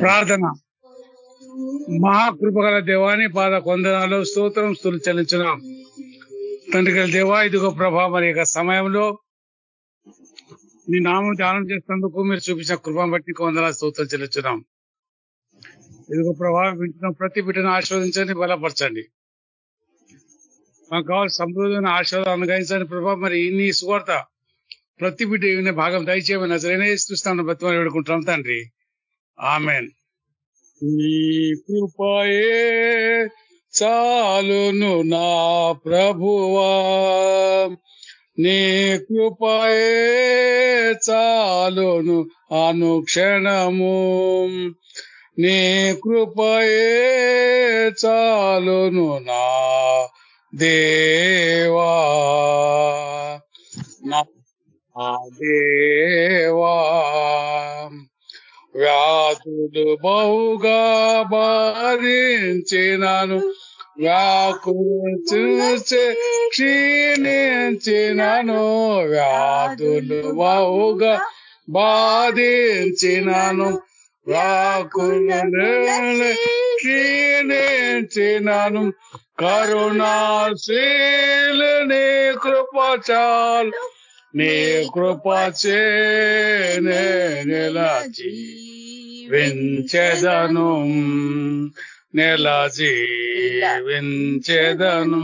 ప్రార్థన. మహాకృపగల దేవాని పాద కొందనాలు స్తోత్రం స్థులు చెల్లించున్నాం. తండ్రి గల దేవా ఇదిగో ప్రభా మరి యొక్క సమయంలో నీ నామం ధ్యానం చేసినందుకు మీరు చూపించిన కృపను బట్టి కొందర స్తోత్రం చెల్లించున్నాం. ఇదిగో ప్రభా వింటున్న ప్రతి బిడ్డను ఆశీర్వదించండి బలపరచండి. మాకు కావాలి సమృద్ధమైన ఆశీర్వాదం అనుగ్రహించండి ప్రభా మరి ఇన్ని సువార్త ప్రతి బిడ్డ వినే భాగం దయచేయమని అసలు చూస్తాను బతిమని వేడుకుంటాం తండ్రి. ఆమెన్. నీ కృపయే చాలును నా ప్రభువా. నీ కృపయే చాలును అనుక్షణము. నీ కృపయే చాలును నా దేవా. దేవా వ్యాధులు బహుగా బాధించినాను వ్యాకుచే క్షీణించినను వ్యాధులు బహుగా బాధించినాను వ్యాకులు క్షీణించినను కరుణాశీలు నీ కృపచాలు నీ కృప చే నిలచి వించెదను. నిలచి వించెదను.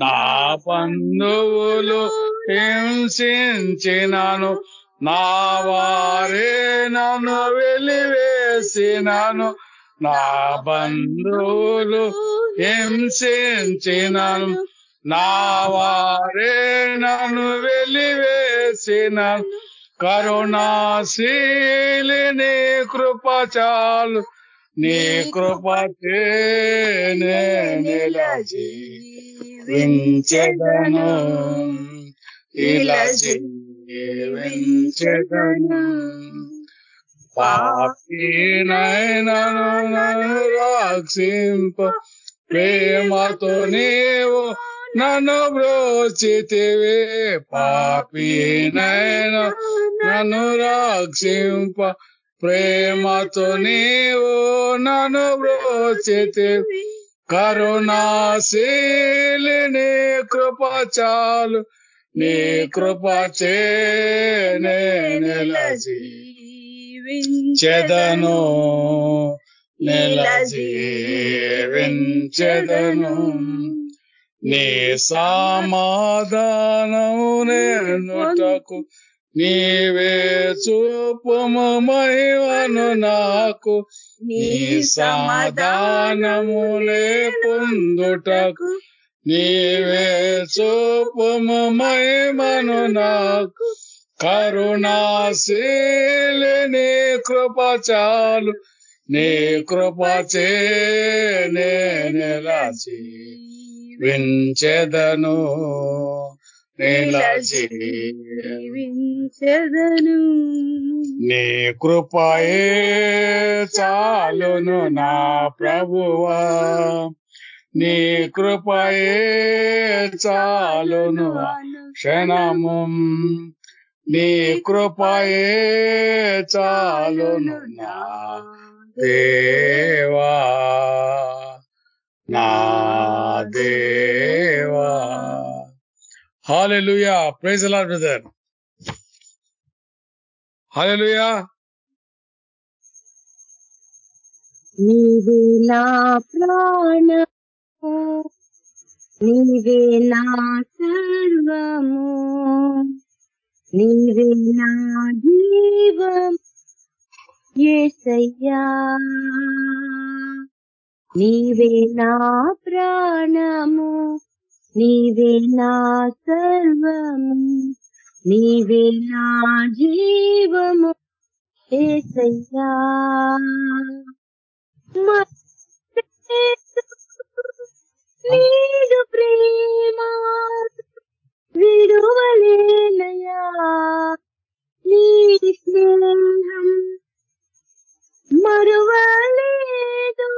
నా బంధువులు హింసించినాను నా వారే నన్ను వెలివేసినాను నా బంధువులు హింసించినాను నా వారే నన్ను వెలివేసిన కరుణాశీలి నీ కృప చాలు. నీ కృప నిలచి వించెదను. ఇలా జీవించెదను పాపినైనను రక్షింప. ప్రేమతో నీవు నన్ను బ్రోచితివే పాపినైనా నన్ను రక్షింప ప్రేమతో నీవు నన్ను బ్రోచితి కరుణాశీలి నీ కృప చాలు నీ కృప చేదను నెల చెదను నీ సమాధానము నేనుటకు నీవే చూపము మహిమను నాకు. నీ సమాధానములే పొందుటకు నీవే చూపము మహిమను నాకు. కరుణాశీలి నీ కృప చాలు నీ కృప చే నిలచి వించెదను వించెదను నీ కృపయే చాలును నా ప్రభువా. నీ కృపయే చాలును క్షణము. నీ కృపయే చాలును నా దేవా. నా దేవా hallelujah praise the Lord brother hallelujah నీవే నా ప్రాణము నీవే నా సర్వము నీవే నా జీవం ఏసయ్యా నీవే నా ప్రాణము నీవే నా సర్వము నీవే నా జీవము ఏసయ్యా. నీడు ప్రేమ విడువలేనయా నీ స్నేహం మరువలేదు.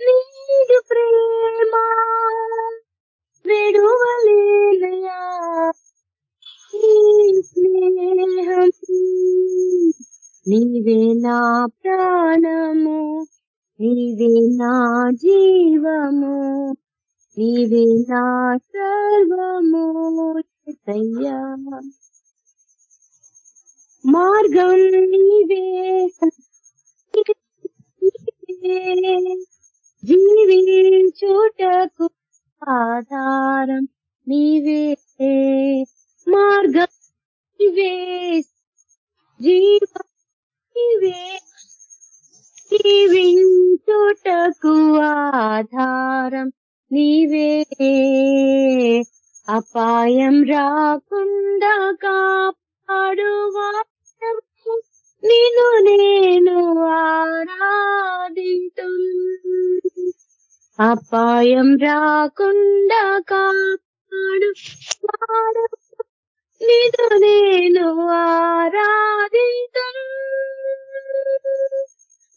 నీడు ప్రేమ విడువలేనయా? స్నేహం నీవే నా ప్రాణము నీవే నా జీవము నీవే నా సర్వము యేసయ్యా మార్గం నీవే. జీవించుటకు ఆధారం నీవే మార్గం నీవే జీవం నీవే. జీవించుటకు ఆధారం నీవే. అపాయం రాకుండా కాపాడువా నిను నేను ఆరాధింతు అపాయం రాకుండా కాపాడు. నిను నేను ఆరాధింతు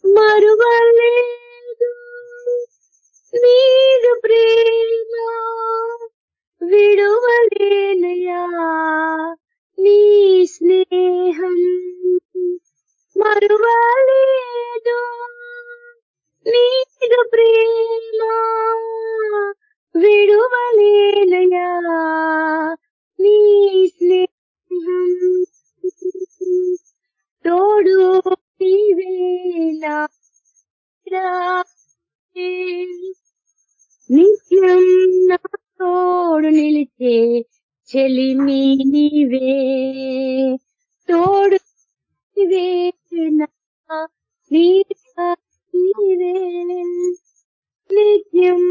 మరువలేదు. నీరు ప్రేమ విడువలేనయా? నీ స్నేహం మరువలేదు. నీరు ప్రేమ విడువలేనయా? నీ స్నేహం తోడు నీవేనా నిత్యం నా తోడు నిలిచే చెలిమి నీవే. తోడు నీవే నా నీవే. నిత్యం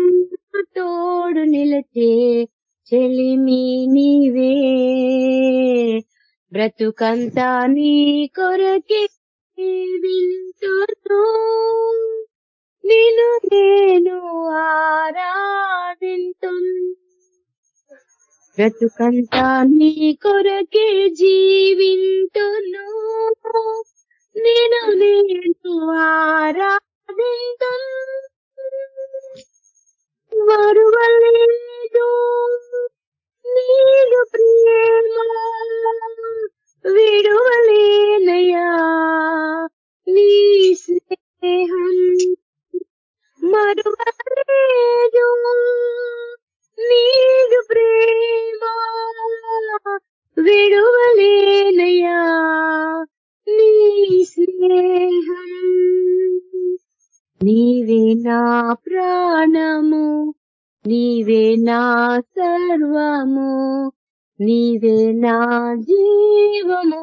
తోడు నిలచే చెలిమి నీవే. బ్రతుకంతా నీ కొరకే వింటును. నిన్ను నేను ఆరాధింతు బ్రతుకంతా నీ కొరకే జీవింతును. నేను నేను ఆరాధింతు వరువలేదు నీరు ప్రేమ విడువలేనయా. నీ స్నేహం మరువలేదు. నీదు ప్రేమ విడువలేనయా నీ స్నేహం నీవే నా ప్రాణము నీవే నా సర్వము నీవే నా జీవము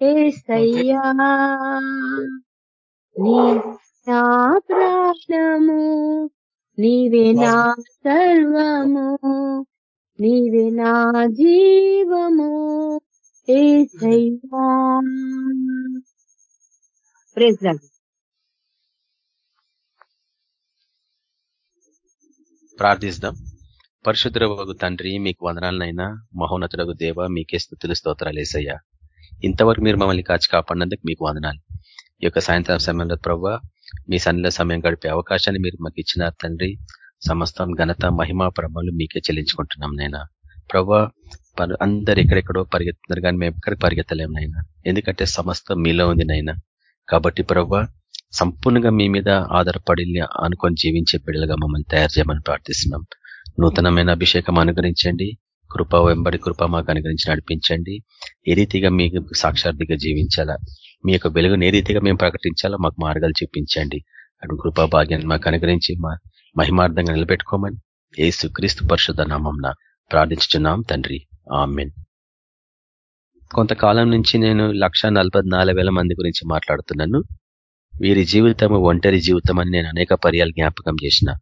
ఏసయ్యా. నీ నా ప్రాణము నీవే నా సర్వము నీవే నా జీవము ఏసయ్యా ప్రైజ్ లార్డ్. ప్రార్థిస్తాం పరిశుద్రవగు తండ్రి మీకు వందనాలనైనా మహోన్నతుడగు దేవ మీకే స్థుతులు స్తోత్రాలు వేసయ్యా ఇంతవరకు మీరు మమ్మల్ని కాచి కాపాడినందుకు మీకు వందనాలు. ఈ యొక్క సాయంత్రం సమయంలో ప్రవ్వా మీ సన్నిలో సమయం గడిపే అవకాశాన్ని మీరు మాకు ఇచ్చినారు తండ్రి సమస్తం ఘనత మహిమా ప్రభావాలు మీకే చెల్లించుకుంటున్నాం నైనా ప్రభా అందరు ఎక్కడెక్కడో పరిగెత్తున్నారు కానీ మేము ఎక్కడికి పరిగెత్తలేము నైనా ఎందుకంటే సమస్తం మీలో ఉంది నైనా కాబట్టి ప్రభా సంపూర్ణంగా మీ మీద ఆధారపడి అనుకొని జీవించే బిడ్డలుగా మమ్మల్ని తయారు చేయమని ప్రార్థిస్తున్నాం. నూతనమైన అభిషేకం అనుగ్రహించండి. కృప వెంబడి కృప మాకు అనుగ్రహించి నడిపించండి. ఏ రీతిగా మీకు సాక్షార్థిగా జీవించాలా? మీ యొక్క వెలుగును ఏ రీతిగా మేము ప్రకటించాలో మాకు మార్గాలు చూపించండి. అటు కృపా భాగ్యాన్ని మాకు అనుగ్రహించి మా మహిమార్థంగా నిలబెట్టుకోమని ఏసు క్రీస్తు పరిశుద్ధ నామంన ప్రార్థించుతున్నాం తండ్రి. ఆమెన్. కొంతకాలం నుంచి నేను లక్ష మంది గురించి మాట్లాడుతున్నాను. వీరి జీవితము ఒంటరి జీవితం అని నేను అనేక పర్యాలు జ్ఞాపకం చేసిన.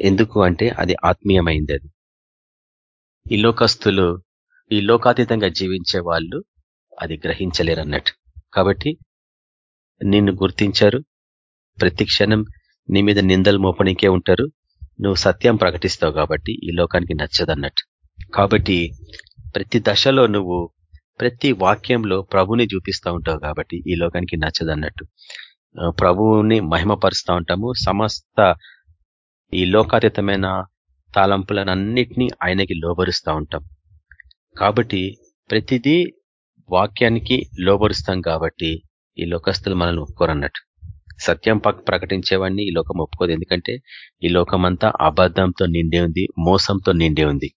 ఎందుకు అంటే అది ఆత్మీయమైంది అది. ఈ లోకస్తులు ఈ లోకాతీతంగా జీవించే వాళ్ళు అది గ్రహించలేరు అన్నట్టు కాబట్టి నిన్ను గుర్తించారు. ప్రతి క్షణం నీ మీద నిందలు మోపనికే ఉంటారు. నువ్వు సత్యం ప్రకటిస్తావు కాబట్టి ఈ లోకానికి నచ్చదన్నట్టు. కాబట్టి ప్రతి దశలో నువ్వు ప్రతి వాక్యంలో ప్రభుని చూపిస్తూ ఉంటావు కాబట్టి ఈ లోకానికి నచ్చదన్నట్టు. ప్రభువుని మహిమపరుస్తూ ఉంటాము. సమస్త ఈ లోకాతీతమైన తాళంపులనన్నిటినీ ఆయనకి లోబరుస్తూ ఉంటాం. కాబట్టి ప్రతిదీ వాక్యానికి లోబరుస్తాం కాబట్టి ఈ లోకస్తులు మనల్ని ఒప్పుకోరన్నట్టు. సత్యం పక్ ప్రకటించేవాడిని ఈ లోకం ఒప్పుకోదు. ఎందుకంటే ఈ లోకమంతా అబద్ధంతో నిండే ఉంది మోసంతో నిండే ఉంది.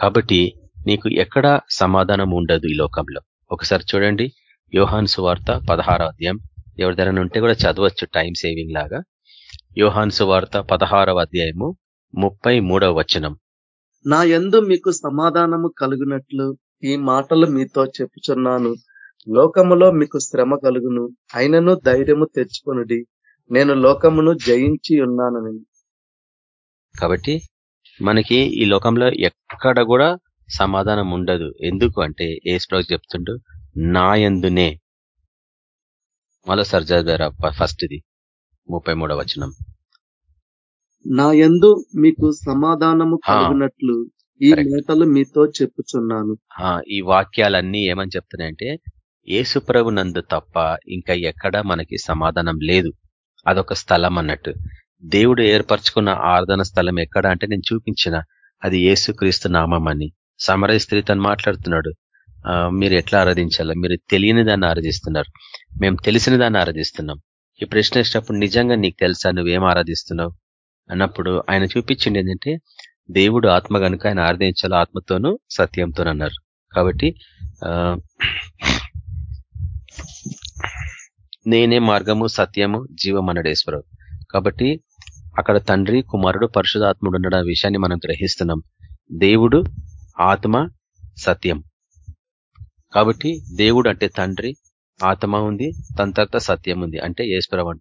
కాబట్టి నీకు ఎక్కడ సమాధానం ఉండదు ఈ లోకంలో. ఒకసారి చూడండి యోహాన్ సువార్త పదహారో అధ్యాయం. ఎవరి ఉంటే కూడా చదవచ్చు టైం సేవింగ్ లాగా. యోహాన్ సువార్త పదహారవ అధ్యాయము ముప్పై వచనం. నా ఎందు మీకు సమాధానము కలిగినట్లు ఈ మాటలు మీతో చెప్పుచున్నాను. లోకములో మీకు శ్రమ కలుగును. అయినను ధైర్యము తెచ్చుకొనుడి. నేను లోకమును జయించి ఉన్నానని. కాబట్టి మనకి ఈ లోకంలో ఎక్కడ కూడా సమాధానం ఉండదు. ఎందుకు అంటే ఏ స్ప్రోక్ చెప్తుండు నా యందునే మరోసారి చదివారా ఫస్ట్ ఇది ముప్పై మూడవ వచనం. నా యందు మీకు సమాధానము. కలుగునట్లు ఈ. మాటలు మీతో చెప్పుచున్నాను. ఆ, ఈ వాక్యాలన్నీ ఏమని చెప్తున్నాయంటే యేసుప్రభు నందు తప్ప ఇంకా ఎక్కడా మనకి సమాధానం లేదు. అదొక స్థలం అన్నట్టు. దేవుడు ఏర్పరచుకున్న ఆరాధన స్థలం ఎక్కడ అంటే నేను చూపించిన అది యేసుక్రీస్తు నామం అని. సమరయ స్త్రీ తను మాట్లాడుతున్నాడు. ఆ, మీరు ఎట్లా ఆరాధించాలో మీరు తెలియని దాన్ని ఆరాధిస్తున్నారు. మేము తెలిసిన దాన్ని ఆరాధిస్తున్నాం. ఈ ప్రశ్న వేసినప్పుడు నిజంగా నీకు తెలుసా నువ్వేం ఆరాధిస్తున్నావు? అన్నప్పుడు ఆయన చూపించింది ఏంటంటే దేవుడు ఆత్మ గనుక ఆయన ఆరాధించాలో ఆత్మతోనూ సత్యంతో అన్నారు. కాబట్టి ఆ, నేనే మార్గము సత్యము జీవం అన్నాడు కాబట్టి అక్కడ తండ్రి కుమారుడు పరిశుధాత్ముడు ఉండడం విషయాన్ని మనం గ్రహిస్తున్నాం. దేవుడు ఆత్మ సత్యం. కాబట్టి దేవుడు అంటే తండ్రి ఆత్మ ఉంది తన సత్యం ఉంది అంటే ఈశ్వరవన్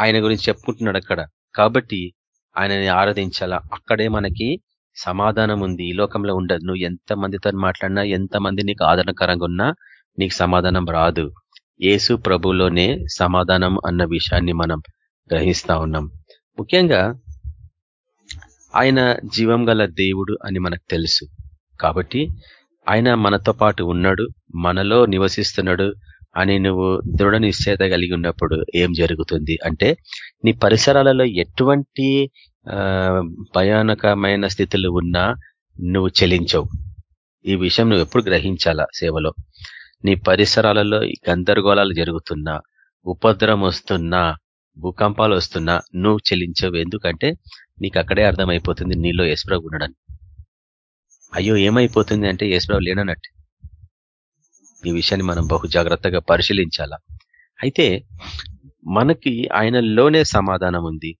ఆయన గురించి చెప్పుకుంటున్నాడు అక్కడ. కాబట్టి ఆయనని ఆరాధించాలా? అక్కడే మనకి సమాధానం ఉంది ఈ లోకంలో ఉండదు. నువ్వు ఎంత మందితో మాట్లాడినా ఎంతమంది నీకు ఆదరణకరంగా ఉన్నా నీకు సమాధానం రాదు. ఏసు ప్రభులోనే సమాధానం అన్న విషయాన్ని మనం గ్రహిస్తా ఉన్నాం. ముఖ్యంగా ఆయన జీవం గల దేవుడు అని మనకు తెలుసు. కాబట్టి ఆయన మనతో పాటు ఉన్నాడు. మనలో నివసిస్తున్నాడు. అని నువ్వు దృఢ నిశ్చయత కలిగి ఉన్నప్పుడు ఏం జరుగుతుంది? అంటే నీ పరిసరాలలో ఎటువంటి ఆ, భయానకమైన స్థితులు ఉన్నా నువ్వు చెలించవు. ఈ విషయం నువ్వు ఎప్పుడు గ్రహించాలా సేవలో? నీ పరిసరాలలో గందరగోళాలు జరుగుతున్నా ఉపద్రం వస్తున్నా భూకంపాలు వస్తున్నా నువ్వు చెల్లించవు ఎందుకంటే నీకు అక్కడే అర్థమైపోతుంది నీలో యేసుప్రభు ఉండడని అయ్యో ఏమైపోతుంది అంటే యేసుప్రభు లేనన్నట్టు. ఈ విషయాన్ని మనం బహు జాగ్రత్తగా పరిశీలించాలా? అయితే మనకి ఆయనలోనే సమాధానం ఉంది.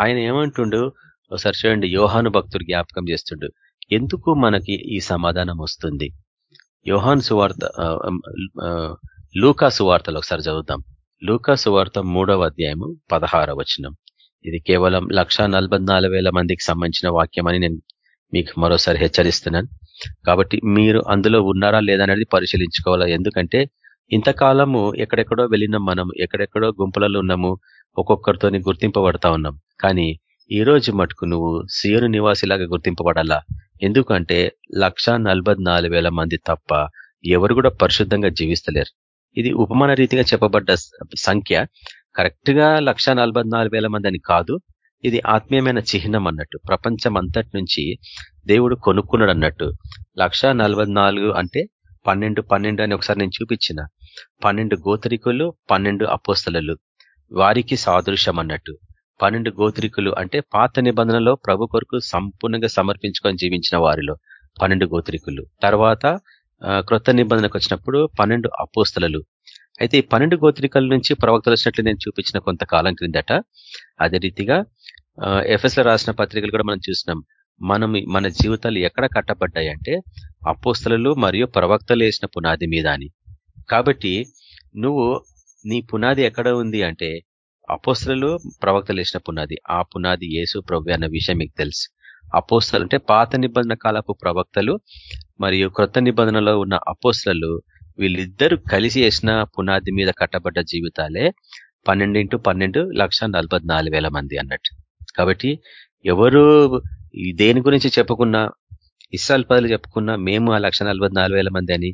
ఆయన ఏమంటుండు? ఒకసారి చూడండి యోహాను భక్తుడు జ్ఞాపకం చేస్తుండు. ఎందుకు మనకి ఈ సమాధానం వస్తుంది? యోహాన్ సువార్త లూకా సువార్తలు ఒకసారి చదువుతాం లూకా సువార్త మూడవ అధ్యాయము పదహార వచనం. ఇది కేవలం లక్ష మందికి సంబంధించిన వాక్యం అని నేను మీకు మరోసారి హెచ్చరిస్తున్నాను. కాబట్టి మీరు అందులో ఉన్నారా లేదా అనేది పరిశీలించుకోవాలా. ఎందుకంటే ఇంతకాలము ఎక్కడెక్కడో వెళ్ళినాం మనం ఎక్కడెక్కడో గుంపులలో ఉన్నాము ఒక్కొక్కరితోని గుర్తింపబడతా ఉన్నాం. కానీ ఈ రోజు మటుకు నువ్వు సియోను నివాసిలాగా గుర్తింపబడాలా? ఎందుకంటే లక్ష మంది తప్ప ఎవరు కూడా పరిశుద్ధంగా జీవిస్తలేరు. ఇది ఉపమాన రీతిగా చెప్పబడ్డ సంఖ్య. కరెక్ట్గా లక్ష మంది అని కాదు. ఇది ఆత్మీయమైన చిహ్నం అన్నట్టు. ప్రపంచం అంతటి నుంచి దేవుడు కొనుక్కున్నాడు అన్నట్టు లక్ష అంటే పన్నెండు పన్నెండు అని ఒకసారి నేను చూపించిన. పన్నెండు గోత్రికులు పన్నెండు అపోస్తలలు. వారికి సాదృశ్యం అన్నట్టు. పన్నెండు గోత్రికులు అంటే పాత నిబంధనలో ప్రభు కొరకు సంపూర్ణంగా సమర్పించుకొని జీవించిన వారిలో పన్నెండు గోత్రికులు. తర్వాత క్రొత్త నిబంధనకు వచ్చినప్పుడు పన్నెండు అపోస్తలలు. అయితే ఈ పన్నెండు గోత్రికల నుంచి ప్రవక్తలు వచ్చినట్లు నేను చూపించిన కొంతకాలం క్రిందట అదే రీతిగా ఎఫ్ఎస్లో రాసిన పత్రికలు కూడా మనం చూసినాం మనం మన జీవితాలు ఎక్కడ కట్టబడ్డాయి అంటే అపోస్తలు మరియు ప్రవక్తలు వేసిన పునాది మీద అని. కాబట్టి నువ్వు నీ పునాది ఎక్కడ ఉంది అంటే అపోస్తలు ప్రవక్తలు వేసిన పునాది. ఆ పునాది యేసు ప్రభు అన్న విషయం మీకు తెలుసు. అపోస్తలు అంటే పాత నిబంధన కాలపు ప్రవక్తలు మరియు క్రొత్త నిబంధనలో ఉన్న అపోస్తలు వీళ్ళిద్దరూ కలిసి వేసిన పునాది మీద కట్టబడ్డ జీవితాలే పన్నెండు ఇంటూ పన్నెండు లక్ష మంది అన్నట్టు. కాబట్టి ఎవరు దేని గురించి చెప్పుకున్నా ఇస్రాల్ పదలు చెప్పుకున్నా మేము ఆ లక్ష మంది అని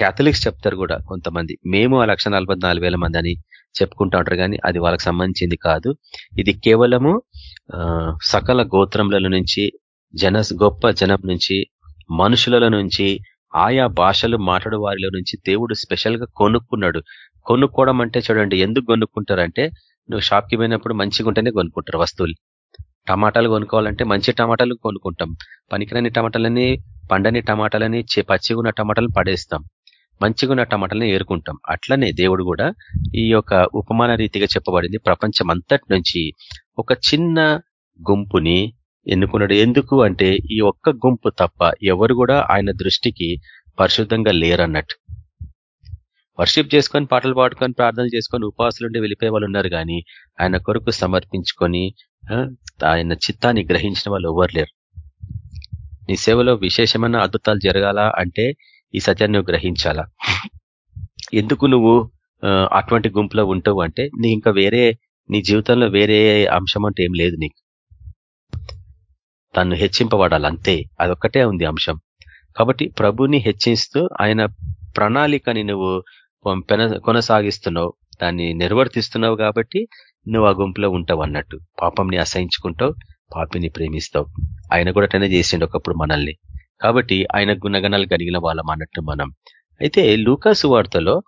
క్యాథలిక్స్ చెప్తారు కూడా కొంతమంది. మేము ఆ లక్ష మంది అని చెప్పుకుంటా ఉంటారు కానీ అది వాళ్ళకి సంబంధించింది కాదు. ఇది కేవలము సకల గోత్రముల నుంచి జన గొప్ప జనం నుంచి మనుషుల నుంచి ఆయా భాషలు మాట్లాడు వారిలో నుంచి దేవుడు స్పెషల్గా కొనుక్కున్నాడు. కొనుక్కోవడం అంటే చూడండి ఎందుకు కొనుక్కుంటారంటే నువ్వు షాప్కి పోయినప్పుడు మంచిగా ఉంటేనే కొనుక్కుంటారు వస్తువులు. టమాటాలు కొనుక్కోవాలంటే మంచి టమాటాలు కొనుక్కుంటాం. పనికిరాని టమాటాలని పండని టమాటాలని పచ్చిగా ఉన్న టమాటాలను పడేస్తాం. మంచిగా ఉన్న టమాటాలను ఏరుకుంటాం. అట్లనే దేవుడు కూడా ఈ యొక్క ఉపమాన రీతిగా చెప్పబడింది. ప్రపంచం అంతటి నుంచి ఒక చిన్న గుంపుని ఎన్నుకున్నాడు. ఎందుకు అంటే ఈ ఒక్క గుంపు తప్ప ఎవరు కూడా ఆయన దృష్టికి పరిశుద్ధంగా లేరన్నట్టు. వర్షిప్ చేసుకొని పాటలు పాడుకొని ప్రార్థనలు చేసుకొని ఉపవాసాలుండి వెళ్ళిపోయే వాళ్ళు ఉన్నారు కానీ ఆయన కొరకు సమర్పించుకొని ఆయన చిత్తాన్ని గ్రహించిన వాళ్ళు ఎవరు లేరు. నీ సేవలో విశేషమైన అద్భుతాలు జరగాలా అంటే ఈ సత్యాన్ని నువ్వు గ్రహించాలా? ఎందుకు నువ్వు అటువంటి గుంపులో ఉంటావు అంటే నీ ఇంకా వేరే నీ జీవితంలో వేరే అంశం అంటే ఏం లేదు నీకు. తను హెచ్చింపబడాలి అంతే. అదొక్కటే ఉంది అంశం. కాబట్టి ప్రభుని హెచ్చిస్తూ ఆయన ప్రణాళికని నువ్వు కొనసాగిస్తున్నావు. దాన్ని నిర్వర్తిస్తున్నావు కాబట్టి నువ్వు ఆ గుంపులో ఉంటావు అన్నట్టు. పాపంని అసహించుకుంటావు పాపిని ప్రేమిస్తావు. ఆయన కూడా అటనే చేసిండు ఒకప్పుడు మనల్ని. కాబట్టి ఆయన గుణగణాలు కలిగిన వాళ్ళం అన్నట్టు మనం. అయితే లూకాసు వార్తలో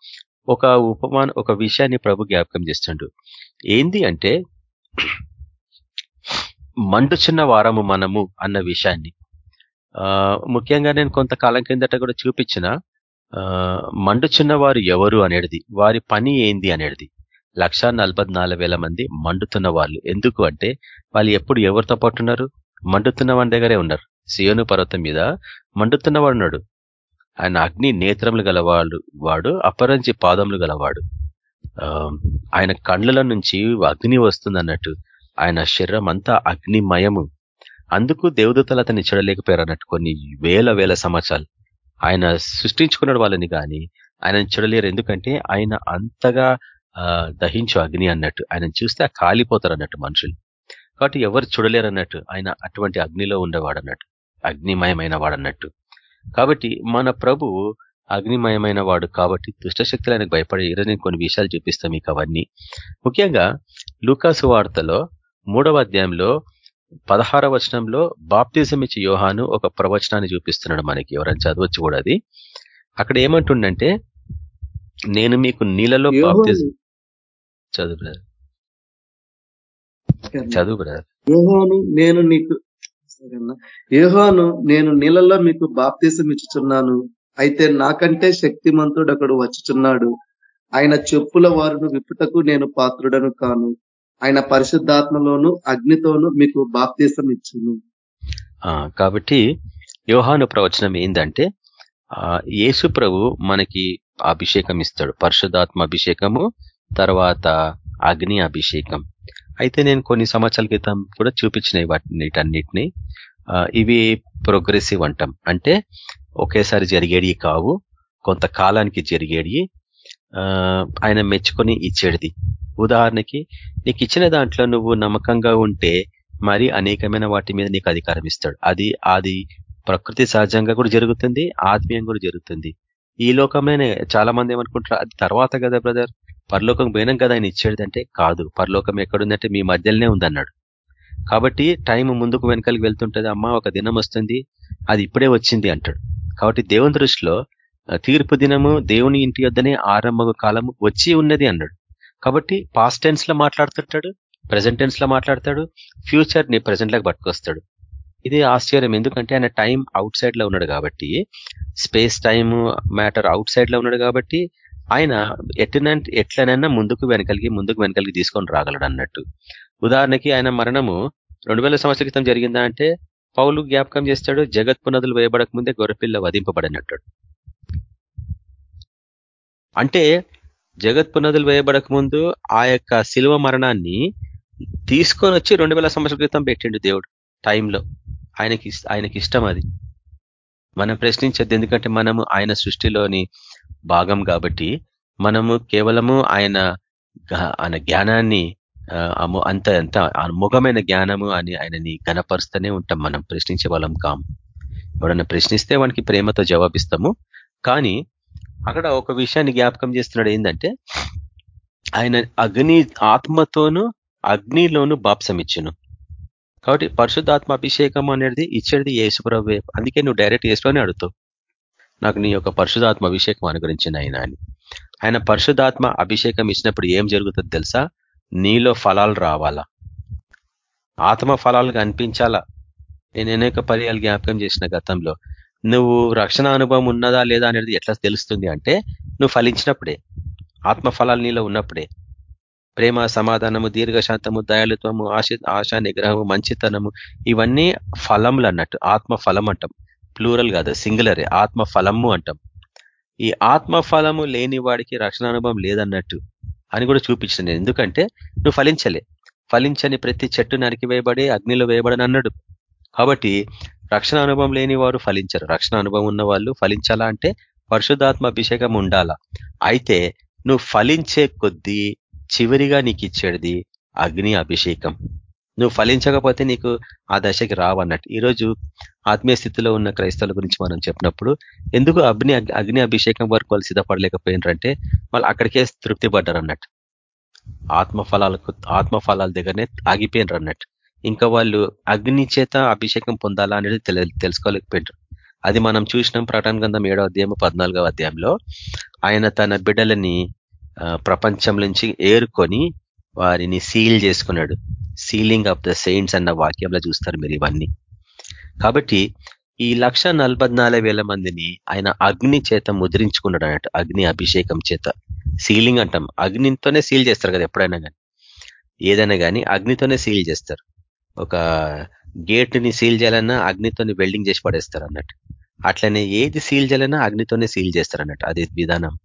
ఒక ఉపమాన ఒక విషయాన్ని ప్రభు జ్ఞాపకం చేస్తుండు. ఏంది అంటే మండుచున్న వారము మనము అన్న విషయాన్ని. ముఖ్యంగా నేను కొంతకాలం కిందట కూడా చూపించిన మండుచున్న వారు ఎవరు అనేది వారి పని ఏంది అనేది లక్ష మంది మండుతున్న వాళ్ళు ఎందుకు అంటే వాళ్ళు ఎప్పుడు ఎవరితో పాటు ఉన్నారు మండుతున్న వాడి దగ్గరే ఉన్నారు. సియోను పర్వతం మీద మండుతున్నవాడు ఉన్నాడు. ఆయన అగ్ని నేత్రములు గలవాడు వాడు అపరంచి పాదములు గలవాడు. ఆయన కండ్ల నుంచి అగ్ని వస్తుంది అన్నట్టు ఆయన శరీరం అంతా అగ్నిమయము. అందుకు దేవదూతలు అతన్ని చూడలేకపోయారు అన్నట్టు కొన్ని వేల వేల సంవత్సరాలు. ఆయన సృష్టించుకున్నాడు వాళ్ళని కానీ ఆయన చూడలేరు. ఎందుకంటే ఆయన అంతగా దహించు అగ్ని అన్నట్టు. ఆయన చూస్తే కాలిపోతారు అన్నట్టు మనుషులు. కాబట్టి ఎవరు చూడలేరు అన్నట్టు. ఆయన అటువంటి అగ్నిలో ఉండేవాడు అన్నట్టు. అగ్నిమయమైన వాడు అన్నట్టు. కాబట్టి మన ప్రభు అగ్నిమయమైన వాడు కాబట్టి దుష్టశక్తులు ఆయనకు భయపడే ఈరోజు నేను కొన్ని విషయాలు చూపిస్తాం మీకు అవన్నీ. ముఖ్యంగా లూకాసు వార్తలో మూడవ అధ్యాయంలో పదహార వచనంలో బాప్తిజం ఇచ్చి యోహాను ఒక ప్రవచనాన్ని చూపిస్తున్నాడు మనకి ఎవరైనా చదవచ్చు కూడా అది. అక్కడ ఏమంటుండంటే నేను మీకు నీళ్ళలో బాప్తిజం చదువు బ్రదర్. చదువు బ్రదర్. నేను నీకు యోహాను నేను నీళ్ళలో మీకు బాప్తీసం ఇచ్చుచున్నాను అయితే నాకంటే శక్తిమంతుడు అక్కడ వచ్చుచున్నాడు. ఆయన చెప్పుల వారును విప్పుటకు నేను పాత్రుడను కాను. ఆయన పరిశుద్ధాత్మలోను అగ్నితోను మీకు బాప్తీసం ఇచ్చును. కాబట్టి యోహాను ప్రవచనం ఏంటంటే యేసు ప్రభు మనకి అభిషేకం ఇస్తాడు పరిశుద్ధాత్మ అభిషేకము తర్వాత అగ్ని అభిషేకం. అయితే నేను కొన్ని సంవత్సరాల క్రితం కూడా చూపించినాయి వాటిని వీటన్నిటిని ఇవి ప్రోగ్రెసివ్ అంటాం. అంటే ఒకేసారి జరిగేవి కావు కొంతకాలానికి జరిగేవి ఆయన మెచ్చుకొని ఇచ్చేది ఉదాహరణకి నీకు ఇచ్చిన దాంట్లో నువ్వు నమ్మకంగా ఉంటే మరి అనేకమైన వాటి మీద నీకు అధికారం ఇస్తాడు. అది అది ప్రకృతి సహజంగా కూడా జరుగుతుంది ఆత్మీయంగా కూడా జరుగుతుంది. ఈ లోకంలోనే చాలా మంది ఏమనుకుంటారు అది తర్వాత కదా బ్రదర్? పరలోకం పోయినాం కదా ఆయన ఇచ్చేది అంటే కాదు. పరలోకం ఎక్కడుందంటే మీ మధ్యలోనే ఉందన్నాడు. కాబట్టి టైం ముందుకు వెనకాలకి వెళ్తుంటది అమ్మ ఒక దినం వస్తుంది అది ఇప్పుడే వచ్చింది అంటాడు. కాబట్టి దేవుని దృష్టిలో తీర్పు దినము దేవుని ఇంటి వద్దనే ఆరంభ కాలము వచ్చి ఉన్నది అన్నాడు. కాబట్టి పాస్ట్ టెన్స్లో మాట్లాడుతుంటాడు ప్రజెంట్ టెన్స్లో మాట్లాడతాడు ఫ్యూచర్ని ప్రజెంట్ లాగా పట్టుకొస్తాడు. ఇది ఆశ్చర్యం. ఎందుకంటే ఆయన టైం అవుట్ సైడ్లో ఉన్నాడు కాబట్టి స్పేస్ టైమ్ మ్యాటర్ అవుట్ సైడ్లో ఉన్నాడు కాబట్టి ఆయన ఎట్టినంత ఎట్లనైనా ముందుకు వెనకలిగి ముందుకు వెనకలిగి తీసుకొని రాగలడు అన్నట్టు. ఉదాహరణకి ఆయన మరణము రెండు వేల సంవత్సరాల క్రితం జరిగిందా అంటే పౌలు జ్ఞాపకం చేస్తాడు జగత్ పునాదులు వేయబడక ముందే గొర్రెపిల్ల వధింపబడినట్టు. అంటే జగత్ పునదులు వేయబడక ముందు ఆ యొక్క శిలువ మరణాన్ని తీసుకొని వచ్చి రెండు వేల సంవత్సరాల క్రితం పెట్టిండు దేవుడు టైంలో. ఆయనకి ఆయనకి ఇష్టం అది. మనం ప్రశ్నించద్దు ఎందుకంటే మనము ఆయన సృష్టిలోని భాగం కాబట్టి మనము కేవలము ఆయన ఆయన జ్ఞానాన్ని అంత ఎంత ముఖమైన జ్ఞానము అని ఆయనని గనపరుస్తూనే ఉంటాం మనం ప్రశ్నించే వాళ్ళం కాం. ఎవడన్నా ప్రశ్నిస్తే వానికి ప్రేమతో జవాబిస్తాము. కానీ అక్కడ ఒక విషయాన్ని జ్ఞాపకం చేస్తున్నాడు ఏంటంటే ఆయన అగ్ని ఆత్మతోనూ అగ్నిలోను బాప్సం ఇచ్చును. కాబట్టి పరిశుద్ధాత్మ అభిషేకం అనేది ఇచ్చేది యేసుప్రభు అందుకే నువ్వు డైరెక్ట్ యేసులోనే అడుగుతావు. నాకు నీ యొక్క పరిశుధాత్మ అభిషేకం అనుగ్రహించిన ఆయన అని. ఆయన పరిశుధాత్మ అభిషేకం ఇచ్చినప్పుడు ఏం జరుగుతుంది తెలుసా? నీలో ఫలాలు రావాలా? ఆత్మ ఫలాలు కనిపించాలా? నేను అనేక పర్యాలు జ్ఞాపకం చేసిన గతంలో. నువ్వు రక్షణ అనుభవం ఉన్నదా లేదా అనేది ఎట్లా తెలుస్తుంది అంటే నువ్వు ఫలించినప్పుడే ఆత్మఫలాలు నీలో ఉన్నప్పుడే. ప్రేమ సమాధానము దీర్ఘశాంతము దయాళుత్వము ఆశ ఆశ నిగ్రహము మంచితనము ఇవన్నీ ఫలములు అన్నట్టు ఆత్మ ఫలం అంటాం. ప్లూరల్ కాదు సింగులరే ఆత్మ ఫలము అంటాం. ఈ ఆత్మ ఫలము లేని వాడికి రక్షణ అనుభవం లేదన్నట్టు అని కూడా చూపించిన నేను. ఎందుకంటే నువ్వు ఫలించలే. ఫలించని ప్రతి చెట్టు నరికి వేయబడి అగ్నిలో వేయబడని అన్నాడు కాబట్టి రక్షణ అనుభవం లేని వారు ఫలించరు. రక్షణ అనుభవం ఉన్న వాళ్ళు ఫలించాలా అంటే పరిశుధాత్మ అభిషేకం ఉండాలా? అయితే నువ్వు ఫలించే కొద్దీ చివరిగా నీకు ఇచ్చేది అగ్ని అభిషేకం. నువ్వు ఫలించకపోతే నీకు ఆ దశకి రావన్నట్టు. ఈరోజు ఆత్మీయ స్థితిలో ఉన్న క్రైస్తవుల గురించి మనం చెప్పినప్పుడు ఎందుకు అగ్ని అగ్ని అభిషేకం వరకు వాళ్ళు సిద్ధపడలేకపోయినారంటే వాళ్ళు అక్కడికే తృప్తి పడ్డారు అన్నట్టు ఆత్మఫలాలకు ఆత్మఫలాల దగ్గరనే ఆగిపోయినారు అన్నట్టు ఇంకా వాళ్ళు అగ్ని చేత అభిషేకం పొందాలా అనేది తెలుసుకోలేకపోయినారు. అది మనం చూసినాం ప్రకటన గంధం ఏడో అధ్యాయం పద్నాలుగవ అధ్యాయంలో. ఆయన తన బిడ్డలని ప్రపంచం నుంచి ఏరుకొని వారిని సీల్ చేసుకున్నాడు. సీలింగ్ ఆఫ్ ద సెయింట్స్ అన్న వాక్యంలో చూస్తారు మీరు ఇవన్నీ. కాబట్టి ఈ లక్ష మందిని ఆయన అగ్ని చేత ముద్రించుకున్నాడు అన్నట్టు అగ్ని అభిషేకం చేత. సీలింగ్ అంటాం. అగ్నితోనే సీల్ చేస్తారు కదా ఎప్పుడైనా కానీ ఏదైనా కానీ అగ్నితోనే సీల్ చేస్తారు. ఒక గేట్ని సీల్ చేయాలన్నా అగ్నితోని వెల్డింగ్ చేసి పడేస్తారు అన్నట్టు అట్లనే ఏది సీల్ చేయాలన్నా అగ్నితోనే సీల్ చేస్తారు అన్నట్టు అది విధానం.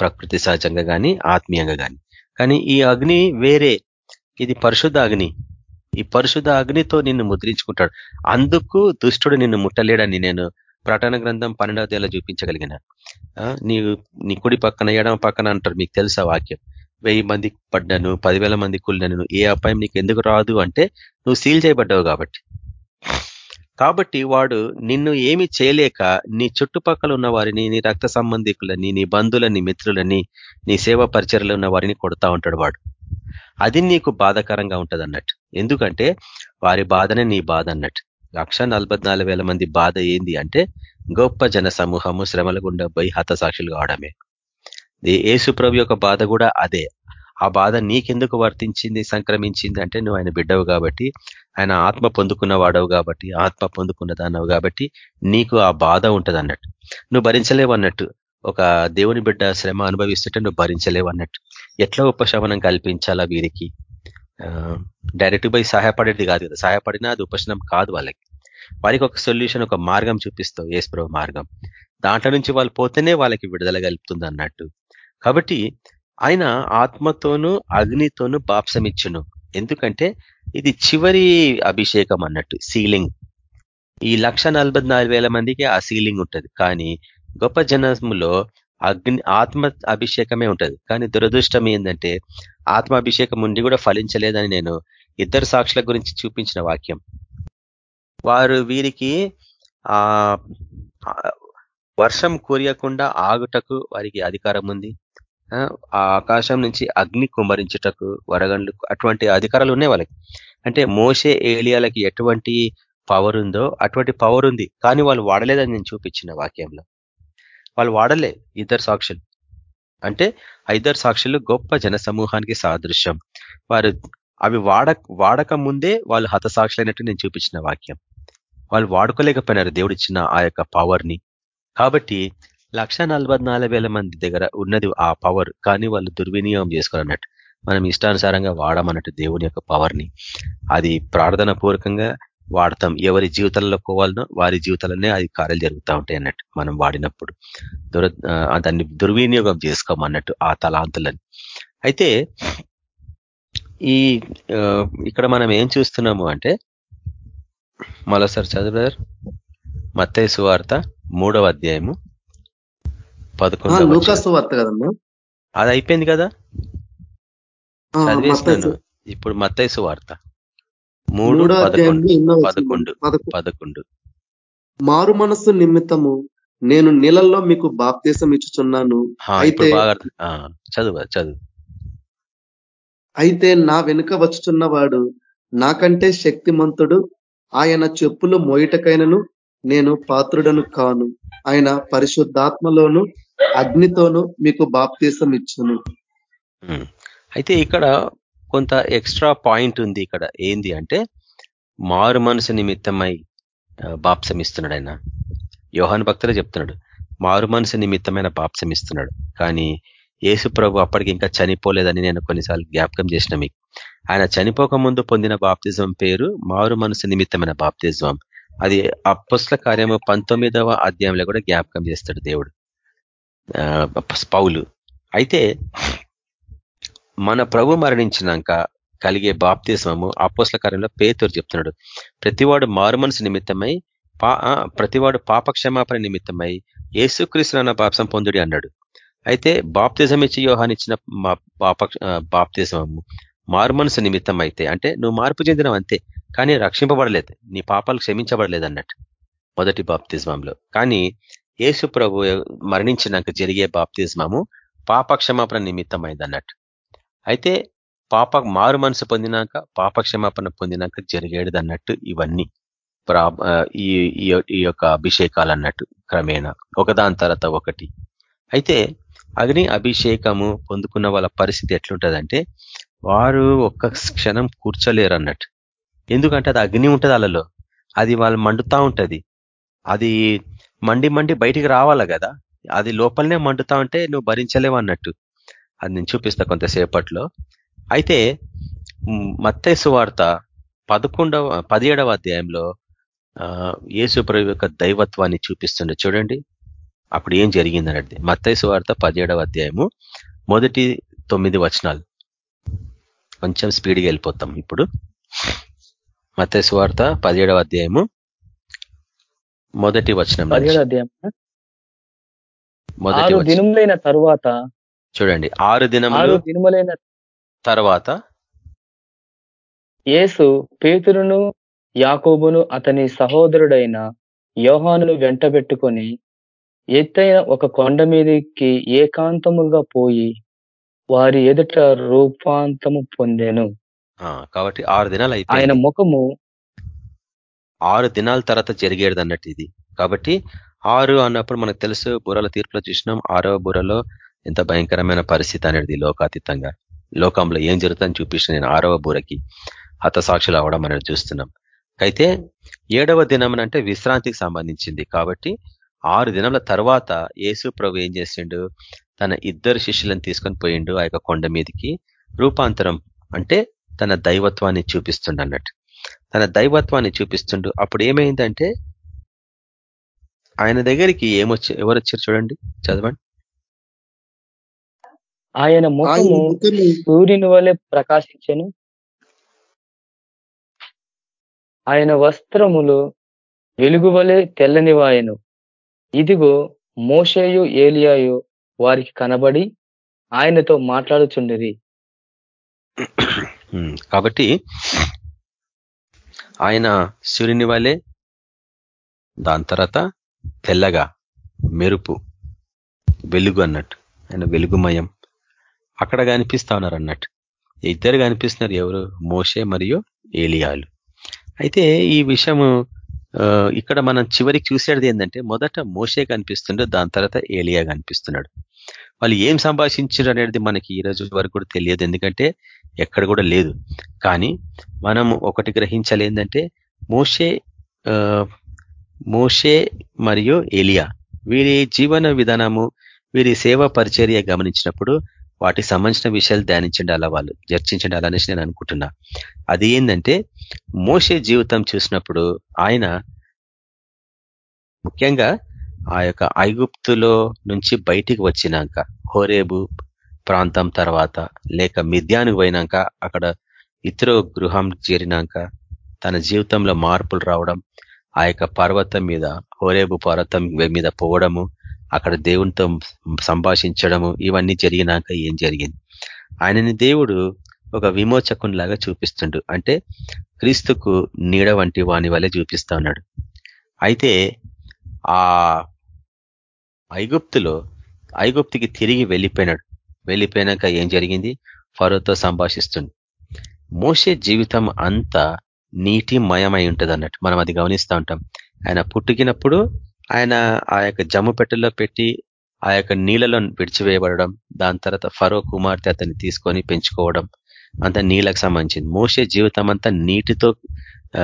ప్రకృతి సహజంగా కానీ ఆత్మీయంగా కానీ కానీ ఈ అగ్ని వేరే. ఇది పరిశుద్ధ అగ్ని. ఈ పరిశుద్ధ అగ్నితో నిన్ను ముద్రించుకుంటాడు. అందుకు దుష్టుడు నిన్ను ముట్టలేడని నేను ప్రటన గ్రంథం పన్నెండవ తేదీలో చూపించగలిగిన. నీ నీ కుడి పక్కన ఎడమ పక్కన అంటారు. మీకు తెలుసా వాక్యం? వెయ్యి మంది పడ్డాను పదివేల మంది కూలినను ఏ అపాయం నీకు ఎందుకు రాదు అంటే నువ్వు సీల్ చేయబడ్డావు కాబట్టి. కాబట్టి వాడు నిన్ను ఏమి చేయలేక నీ చుట్టుపక్కల ఉన్న వారిని నీ రక్త సంబంధికులని నీ బంధువులని మిత్రులని నీ సేవా పరిచయలో ఉన్న వారిని కొడతా ఉంటాడు వాడు. అది నీకు బాధకరంగా ఉంటుంది అన్నట్టు ఎందుకంటే వారి బాధనే నీ బాధ అన్నట్టు. లక్ష మంది బాధ ఏంది అంటే గొప్ప జన సమూహము శ్రమల గుండా పోయి హతసాక్షులు కావడమే ఏసుప్రభు యొక్క బాధ కూడా అదే. ఆ బాధ నీకెందుకు వర్తించింది సంక్రమించింది అంటే నువ్వు ఆయన బిడ్డవు కాబట్టి ఆయన ఆత్మ పొందుకున్న వాడవు కాబట్టి ఆత్మ పొందుకున్న దానవు కాబట్టి నీకు ఆ బాధ ఉంటుంది అన్నట్టు నువ్వు భరించలేవు అన్నట్టు. ఒక దేవుని బిడ్డ శ్రమ అనుభవిస్తుంటే నువ్వు భరించలేవు అన్నట్టు. ఎట్లా ఉపశమనం కల్పించాలా వీరికి? డైరెక్ట్ పోయి సహాయపడేది కాదు కదా. సహాయపడినా అది ఉపశమనం కాదు వాళ్ళకి. వారికి ఒక సొల్యూషన్ ఒక మార్గం చూపిస్తావు ఏసుప్రభు మార్గం. దాంట్లో నుంచి వాళ్ళు పోతేనే వాళ్ళకి విడుదల కలుపుతుంది అన్నట్టు. కాబట్టి ఆయన ఆత్మతోనూ అగ్నితోనూ బాప్సమిచ్చును. ఎందుకంటే ఇది చివరి అభిషేకం అన్నట్టు సీలింగ్. ఈ లక్ష మందికి ఆ సీలింగ్ ఉంటుంది. కానీ గొప్ప జనములో అగ్ని ఆత్మ అభిషేకమే ఉంటుంది. కానీ దురదృష్టం ఏంటంటే ఆత్మ అభిషేకం ఉండి కూడా ఫలించలేదని నేను ఇద్దరు సాక్షుల గురించి చూపించిన వాక్యం. వారు వీరికి ఆ వర్షం కురియకుండా ఆగుటకు వారికి అధికారం ఉంది. ఆ ఆకాశం నుంచి అగ్ని కుమరించుటకు వరగండు అటువంటి అధికారాలు ఉన్నాయి వాళ్ళకి. అంటే మోసే ఏలియాలకి ఎటువంటి పవర్ ఉందో అటువంటి పవర్ ఉంది. కానీ వాళ్ళు వాడలేదని నేను చూపించిన వాక్యంలో. వాళ్ళు వాడలే ఇద్దరు సాక్షులు. అంటే ఇద్దరు సాక్షులు గొప్ప జన సమూహానికి సాదృశ్యం. వారు అవి వాడ వాడక ముందే వాళ్ళు హతసాక్షులైనట్టు నేను చూపించిన వాక్యం. వాళ్ళు వాడుకోలేకపోయినారు దేవుడిచ్చిన ఆ యొక్క పవర్ని కాబట్టి లక్ష మంది దగ్గర ఉన్నది ఆ పవర్ కానీ వాళ్ళు దుర్వినియోగం చేసుకోవాలన్నట్టు మనం ఇష్టానుసారంగా వాడమన్నట్టు దేవుని యొక్క పవర్ని అది ప్రార్థన పూర్వకంగా వాడతాం. ఎవరి జీవితాల్లో పోవాలనో వారి జీవితాలనే అది కార్యాలు జరుగుతూ ఉంటాయి అన్నట్టు మనం వాడినప్పుడు. దుర దాన్ని దుర్వినియోగం చేసుకోమన్నట్టు ఆ తలాంతులని. అయితే ఈ ఇక్కడ మనం ఏం చూస్తున్నాము అంటే మరోసారి చదువు మత్తయ్య సువార్త మూడవ అధ్యాయము పదకొండు అది అయిపోయింది కదా? చదివేస్తున్నాను. ఇప్పుడు మత్తయ్య సువార్త మూడు పదకొండు పదకొండు మారు మనస్సు నిమిత్తము నేను నీళ్ళల్లో మీకు బాప్తీసం ఇచ్చుచున్నాను. అయితే చదువు చదువు. అయితే నా వెనుక వచ్చుచున్నవాడు నాకంటే శక్తిమంతుడు. ఆయన చెప్పులు మోయిటకైనను నేను పాత్రుడను కాను. ఆయన పరిశుద్ధాత్మలోను అగ్నితోను మీకు బాప్తీసం ఇచ్చును. అయితే ఇక్కడ కొంత ఎక్స్ట్రా పాయింట్ ఉంది ఇక్కడ. ఏంది అంటే మారు మనసు నిమిత్తమై బాప్సం ఇస్తున్నాడు ఆయన. యోహాన్ భక్తులే చెప్తున్నాడు మారు మనసు నిమిత్తమైన బాప్సం ఇస్తున్నాడు కానీ యేసు ప్రభు అప్పటికి ఇంకా చనిపోలేదని నేను కొన్నిసార్లు జ్ఞాపకం చేసిన మీకు. ఆయన చనిపోక ముందు పొందిన బాప్తిజం పేరు మారు మనసు నిమిత్తమైన బాప్తిజం. అది అప్పస్ల కార్యము పంతొమ్మిదవ అధ్యాయంలో కూడా జ్ఞాపకం చేస్తాడు దేవుడు. పౌలు. అయితే మన ప్రభు మరణించినాక కలిగే బాప్తిస్మము అపోస్ల కార్యంలో పేతురు చెప్తున్నాడు. ప్రతివాడు మారు మనసు నిమిత్తమై పా ప్రతివాడు పాపక్షమాపణ నిమిత్తమై యేసుక్రీస్తున్న బాప్సం పొందుడి అన్నాడు. అయితే బాప్తిజం ఇచ్చి యోహాన్ ఇచ్చిన మా పాప బాప్తిజమము మారు మనసు నిమిత్తం అయితే అంటే నువ్వు మార్పు చెందినవు అంతే కానీ రక్షింపబడలేదు నీ పాపాలు క్షమించబడలేదు అన్నట్టు మొదటి బాప్తిజమంలో కానీ యేసు ప్రభు మరణించినాక జరిగే బాప్తిజమము పాపక్షమాపణ నిమిత్తమైంది అన్నట్టు అయితే పాప మారు మనసు పొందినాక పాపక్షమాపణ పొందినాక జరిగేది అన్నట్టు ఇవన్నీ ప్రా- ఈ ఈ యొక్క అభిషేకాలు అన్నట్టు క్రమేణా. ఒకదాని తర్వాత ఒకటి. అయితే అగ్ని అభిషేకము పొందుకున్న వాళ్ళ పరిస్థితి ఎట్లుంటుందంటే వారు ఒక్క క్షణం కూర్చోలేరు అన్నట్టు ఎందుకంటే అది అగ్ని ఉంటుంది వాళ్ళలో అది వాళ్ళు మండుతా ఉంటుంది. అది మండి మండి బయటికి రావాలా కదా? అది లోపలనే మండుతా ఉంటే నువ్వు భరించలేవు అన్నట్టు. అది నేను చూపిస్తా కొంతసేపట్లో. అయితే మత్తైసు వార్త పదకొండవ పదిహేడవ అధ్యాయంలో యేసు ప్రభు యొక్క దైవత్వాన్ని చూపిస్తుండే. చూడండి. అప్పుడు ఏం జరిగింది అనేది మత్తైసు వార్త పదిహేడవ అధ్యాయము మొదటి తొమ్మిది వచనాలు. కొంచెం స్పీడ్గా వెళ్ళిపోతాం ఇప్పుడు. మత్తైసు వార్త పదిహేడవ అధ్యాయము మొదటి వచనం మొదటి దినములైన తరువాత చూడండి. ఆరు దినములు దినములైన తర్వాత యేసు పేతురును యాకోబును అతని సహోదరుడైన యోహానును వెంటబెట్టుకొని ఎత్తైన ఒక కొండ మీదకి ఏకాంతముగా పోయి వారి ఎదుట రూపాంతము పొందెను. కాబట్టి ఆరు దినాలు ఆయన ముఖము ఆరు దినాల తర్వాత జరిగేది అన్నట్టు ఇది. కాబట్టి ఆరు అన్నప్పుడు మనకు తెలుసు బుర్రల తీర్పులో చూసినాం. ఆరవ బుర్రలో ఎంత భయంకరమైన పరిస్థితి అనేది లోకాతీతంగా లోకంలో ఏం జరుగుతుందని చూపించిన నేను ఆరవ బూరకి హతసాక్షులు అవడం అనేది చూస్తున్నాం. అయితే ఏడవ దినం అంటే విశ్రాంతికి సంబంధించింది. కాబట్టి ఆరు దినముల తర్వాత యేసు ప్రభు ఏం చేసిండు? తన ఇద్దరు శిష్యులను తీసుకొని పోయిండు ఆ యొక్క కొండ మీదకి రూపాంతరం అంటే తన దైవత్వాన్ని చూపిస్తుండ అన్నట్టు తన దైవత్వాన్ని చూపిస్తుండు. అప్పుడు ఏమైందంటే ఆయన దగ్గరికి ఏమొచ్చి ఎవరు వచ్చారు చూడండి చదవండి. ఆయన ముఖము సూర్యుని వలె ప్రకాశించెను. ఆయన వస్త్రములు వెలుగు వలె తెల్లనివాయను ఇదిగో మోషేయు ఏలియాయు వారికి కనబడి ఆయనతో మాట్లాడుచుండిరి. ఉమ్, కాబట్టి ఆయన సూర్యుని వలె దాని తర్వాత తెల్లగా మెరుపు వెలుగు అన్నట్టు. ఆయన వెలుగుమయం. అక్కడ కనిపిస్తా ఉన్నారు అన్నట్టు. ఇద్దరు కనిపిస్తున్నారు ఎవరు? మోషే మరియు ఏలియాలు. అయితే ఈ విషయము ఇక్కడ మనం చివరికి చూసేది ఏంటంటే మొదట మోషే కనిపిస్తుండే దాని తర్వాత ఏలియా కనిపిస్తున్నాడు. వాళ్ళు ఏం సంభాషించారు అనేది మనకి ఈ రోజు వరకు కూడా తెలియదు. ఎందుకంటే ఎక్కడ కూడా లేదు. కానీ మనం ఒకటి గ్రహించాలి ఏంటంటే మోషే మోషే మరియు ఏలియా వీరి జీవన విధానము వీరి సేవా పరిచర్య గమనించినప్పుడు వాటికి సంబంధించిన విషయాలు ధ్యానించండి అలా వాళ్ళు చర్చించండి అలా అనేసి నేను అనుకుంటున్నా. అది ఏంటంటే మోషే జీవితం చూసినప్పుడు ఆయన ముఖ్యంగా ఆ యొక్క ఐగుప్తులో నుంచి బయటికి వచ్చినాక హోరేబు ప్రాంతం తర్వాత లేక మిద్యానికి పోయినాక అక్కడ ఇతర గృహం చేరినాక తన జీవితంలో మార్పులు రావడం ఆ యొక్క పర్వతం మీద హోరేబు పర్వతం మీద పోవడము అక్కడ దేవునితో సంభాషించడము ఇవన్నీ జరిగినాక ఏం జరిగింది? ఆయనని దేవుడు ఒక విమోచకునిలాగా చూపిస్తుండు. అంటే క్రీస్తుకు నీడ వంటి వాని వలె చూపిస్తా ఉన్నాడు. అయితే ఆ ఐగుప్తులో ఐగుప్తికి తిరిగి వెళ్ళిపోయినాడు. వెళ్ళిపోయినాక ఏం జరిగింది? ఫరోతో సంభాషిస్తుంది. మోసే జీవితం అంతా నీటి మయమై ఉంటుంది అన్నట్టు మనం అది గమనిస్తూ ఉంటాం. ఆయన పుట్టుకినప్పుడు ఆయన ఆ యొక్క జమ్ము పెట్టెలో పెట్టి ఆ యొక్క నీళ్ళలో విడిచివేయబడడం దాని తర్వాత ఫరో కుమార్తె అతన్ని తీసుకొని పెంచుకోవడం అంత నీళ్ళకి సంబంధించింది. మోసే జీవితం అంతా నీటితో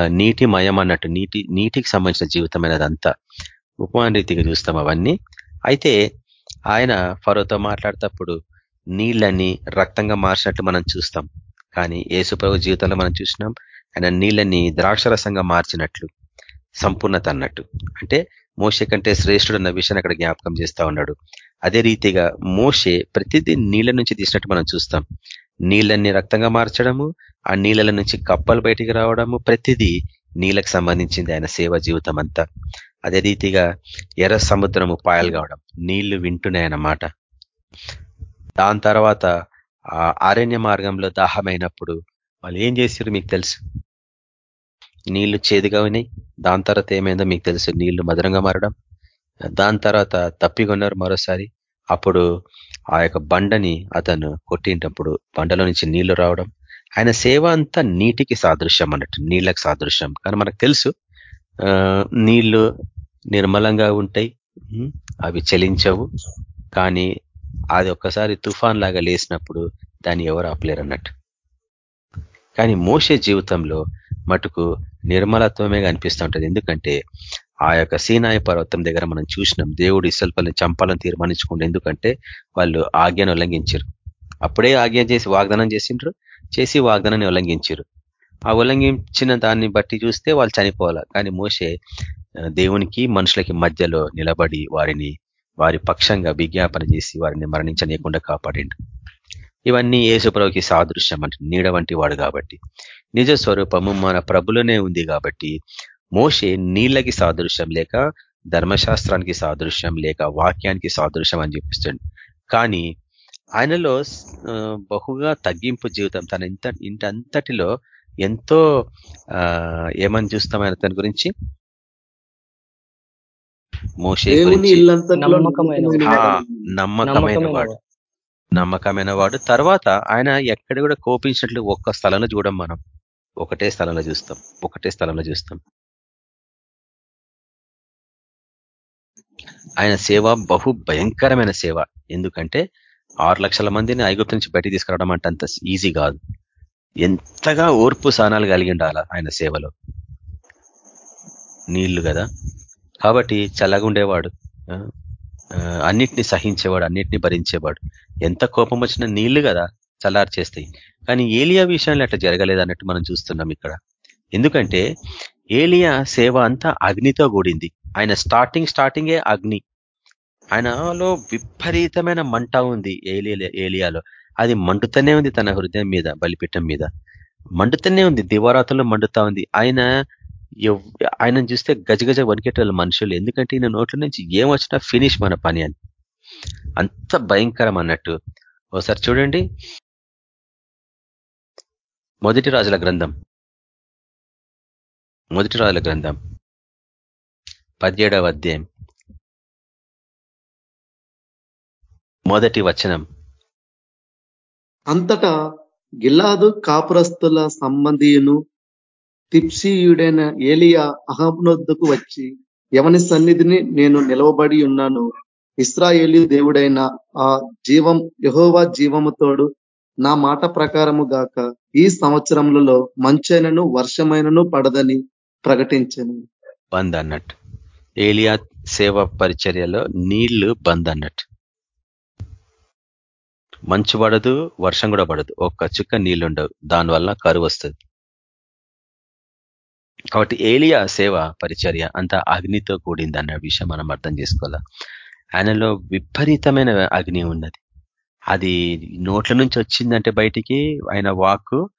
నీటి మయం అన్నట్టు నీటి నీటికి సంబంధించిన జీవితం అంతా. ఉపమాన రీతిగా చూస్తాం అవన్నీ. అయితే ఆయన ఫరోతో మాట్లాడేటప్పుడు నీళ్ళని రక్తంగా మార్చినట్లు మనం చూస్తాం. కానీ యేసుప్రభు జీవితంలో మనం చూసినాం ఆయన నీళ్ళని ద్రాక్షరసంగా మార్చినట్లు సంపూర్ణత అన్నట్టు. అంటే మోసే కంటే శ్రేష్ఠుడు అన్న విషయాన్ని అక్కడ జ్ఞాపకం చేస్తా ఉన్నాడు. అదే రీతిగా మోసే ప్రతిదీ నీళ్ళ నుంచి తీసినట్టు మనం చూస్తాం. నీళ్ళని రక్తంగా మార్చడము ఆ నీళ్ళ నుంచి కప్పలు బయటికి రావడము ప్రతిదీ నీళ్ళకి సంబంధించింది ఆయన సేవ జీవితం అంతా. అదే రీతిగా ఎర్ర సముద్రము పాయలు కావడం నీళ్ళు వింటున్నాయన్నమాట. దాని తర్వాత అరణ్య మార్గంలో దాహమైనప్పుడు వాళ్ళు ఏం చేశారు మీకు తెలుసు? నీళ్ళు చేదుగా ఉన్నాయి. దాని తర్వాత ఏమైందో మీకు తెలుసు. నీళ్ళు మధురంగా మారడం. దాని తర్వాత తప్పికొన్నారు మరోసారి. అప్పుడు ఆ యొక్క బండని అతను కొట్టినప్పుడు బండలో నుంచి నీళ్ళు రావడం. ఆయన సేవ అంతా నీటికి సాదృశ్యం అన్నట్టు నీళ్ళకి సాదృశ్యం. కానీ మనకు తెలుసు నీళ్ళు నిర్మలంగా ఉంటాయి. అవి చలించవు. కానీ అది ఒక్కసారి తుఫాన్ లాగా లేసినప్పుడు దాన్ని ఎవరు ఆపలేరు అన్నట్టు కానీ మోసే జీవితంలో మటుకు నిర్మలత్వమే కనిపిస్తూ ఉంటుంది. ఎందుకంటే ఆ యొక్క సీనాయ పర్వతం దగ్గర మనం చూసినాం దేవుడు ఇసల్పల్ని చంపాలని తీర్మానించుకుంటే ఎందుకంటే వాళ్ళు ఆజ్ఞను ఉల్లంఘించారు అప్పుడే ఆజ్ఞ చేసి వాగ్దానం చేసిండ్రు చేసి వాగ్దానాన్ని ఉల్లంఘించారు ఆ ఉల్లంఘించిన దాన్ని బట్టి చూస్తే వాళ్ళు చనిపోవాలి. కానీ మోసే దేవునికి మనుషులకి మధ్యలో నిలబడి వారిని వారి పక్షంగా విజ్ఞాపన చేసి వారిని మరణించనీయకుండా కాపాడిండు. ఇవన్నీ ఏసుప్రభుకి సాదృశ్యం అంటే నీడ వంటి వాడు కాబట్టి. నిజ స్వరూపము మన ప్రభులోనే ఉంది కాబట్టి మోషే నీళ్ళకి సాదృశ్యం లేక ధర్మశాస్త్రానికి సాదృశ్యం లేక వాక్యానికి సాదృశ్యం అని చూపిస్తుంది కానీ ఆయనలో బహుగా తగ్గింపు జీవితం తన ఇంత ఇంటంతటిలో ఎంతో ఏమని చూస్తాం ఆయన తన గురించి? మోషే నమ్మకమైన వాడు నమ్మకమైన వాడు తర్వాత ఆయన ఎక్కడ కూడా కోపించినట్లు ఒక్క స్థలంలో చూడం మనం. ఒకటే స్థలంలో చూస్తాం. ఒకటే స్థలంలో చూస్తాం. ఆయన సేవ బహు భయంకరమైన సేవ. ఎందుకంటే ఆరు లక్షల మందిని ఐగుప్తు నుంచి బయటికి తీసుకురావడం అంటే అంత ఈజీ కాదు. ఎంతగా ఓర్పు సానాలు కలిగి ఉండాల ఆయన సేవలో? నీళ్ళు కదా. కాబట్టి చల్లగుండేవాడు. అన్నిటిని సహించేవాడు అన్నిటిని భరించేవాడు. ఎంత కోపం వచ్చినా నీళ్ళు కదా చల్లారు చేస్తాయి కానీ ఏలియా విషయంలో అట్లా జరగలేదు అన్నట్టు మనం చూస్తున్నాం ఇక్కడ. ఎందుకంటే ఏలియా సేవ అంతా అగ్నితో కూడింది. ఆయన స్టార్టింగ్ స్టార్టింగే అగ్ని. ఆయనలో విపరీతమైన మంట ఉంది ఏలియా ఏలియాలో. అది మండుతూనే ఉంది తన హృదయం మీద బలిపీఠం మీద. మండుతూనే ఉంది దివారాతంలో మండుతా ఉంది. ఆయన ఆయనను చూస్తే గజగజ వణికెట్టాలి మనుషులు. ఎందుకంటే ఈయన నోట్ల నుంచి ఏం వచ్చినా ఫినిష్ మన పని అని. అంత భయంకరం అన్నట్టు. ఒకసారి చూడండి. మొదటి రాజుల గ్రంథం. మొదటి రాజుల గ్రంథం. పదిహేడవ అధ్యాయం. మొదటి వచనం. అంతటా గిల్లాదు కాపురస్తుల సంబంధియును తిప్సీయుడైన ఏలియా అహబ్నొద్దుకు వచ్చి ఎవని సన్నిధిని నేను నిలవబడి ఉన్నాను. ఇస్రాయేలీ దేవుడైన ఆ జీవం యహోవా జీవముతోడు నా మాట ప్రకారము గాక ఈ సంవత్సరములలో మంచైనను వర్షమైనను పడదని ప్రకటించను. బంద్ అన్నట్టు ఏలియా సేవ పరిచర్యలో నీళ్ళు బంద్ అన్నట్టు మంచు పడదు వర్షం కూడా పడదు. ఒక్క చుక్క నీళ్ళుండవు. దానివల్ల కరువు వస్తుంది. కాబట్టి ఏలియా సేవ పరిచర్య అంత అగ్నితో కూడింది అన్న విషయం మనం అర్థం చేసుకోవాలా? ఆయనలో విపరీతమైన అగ్ని ఉన్నది. అది నోట్ల నుంచి వచ్చిందంటే బయటికి ఆయన వాక్కు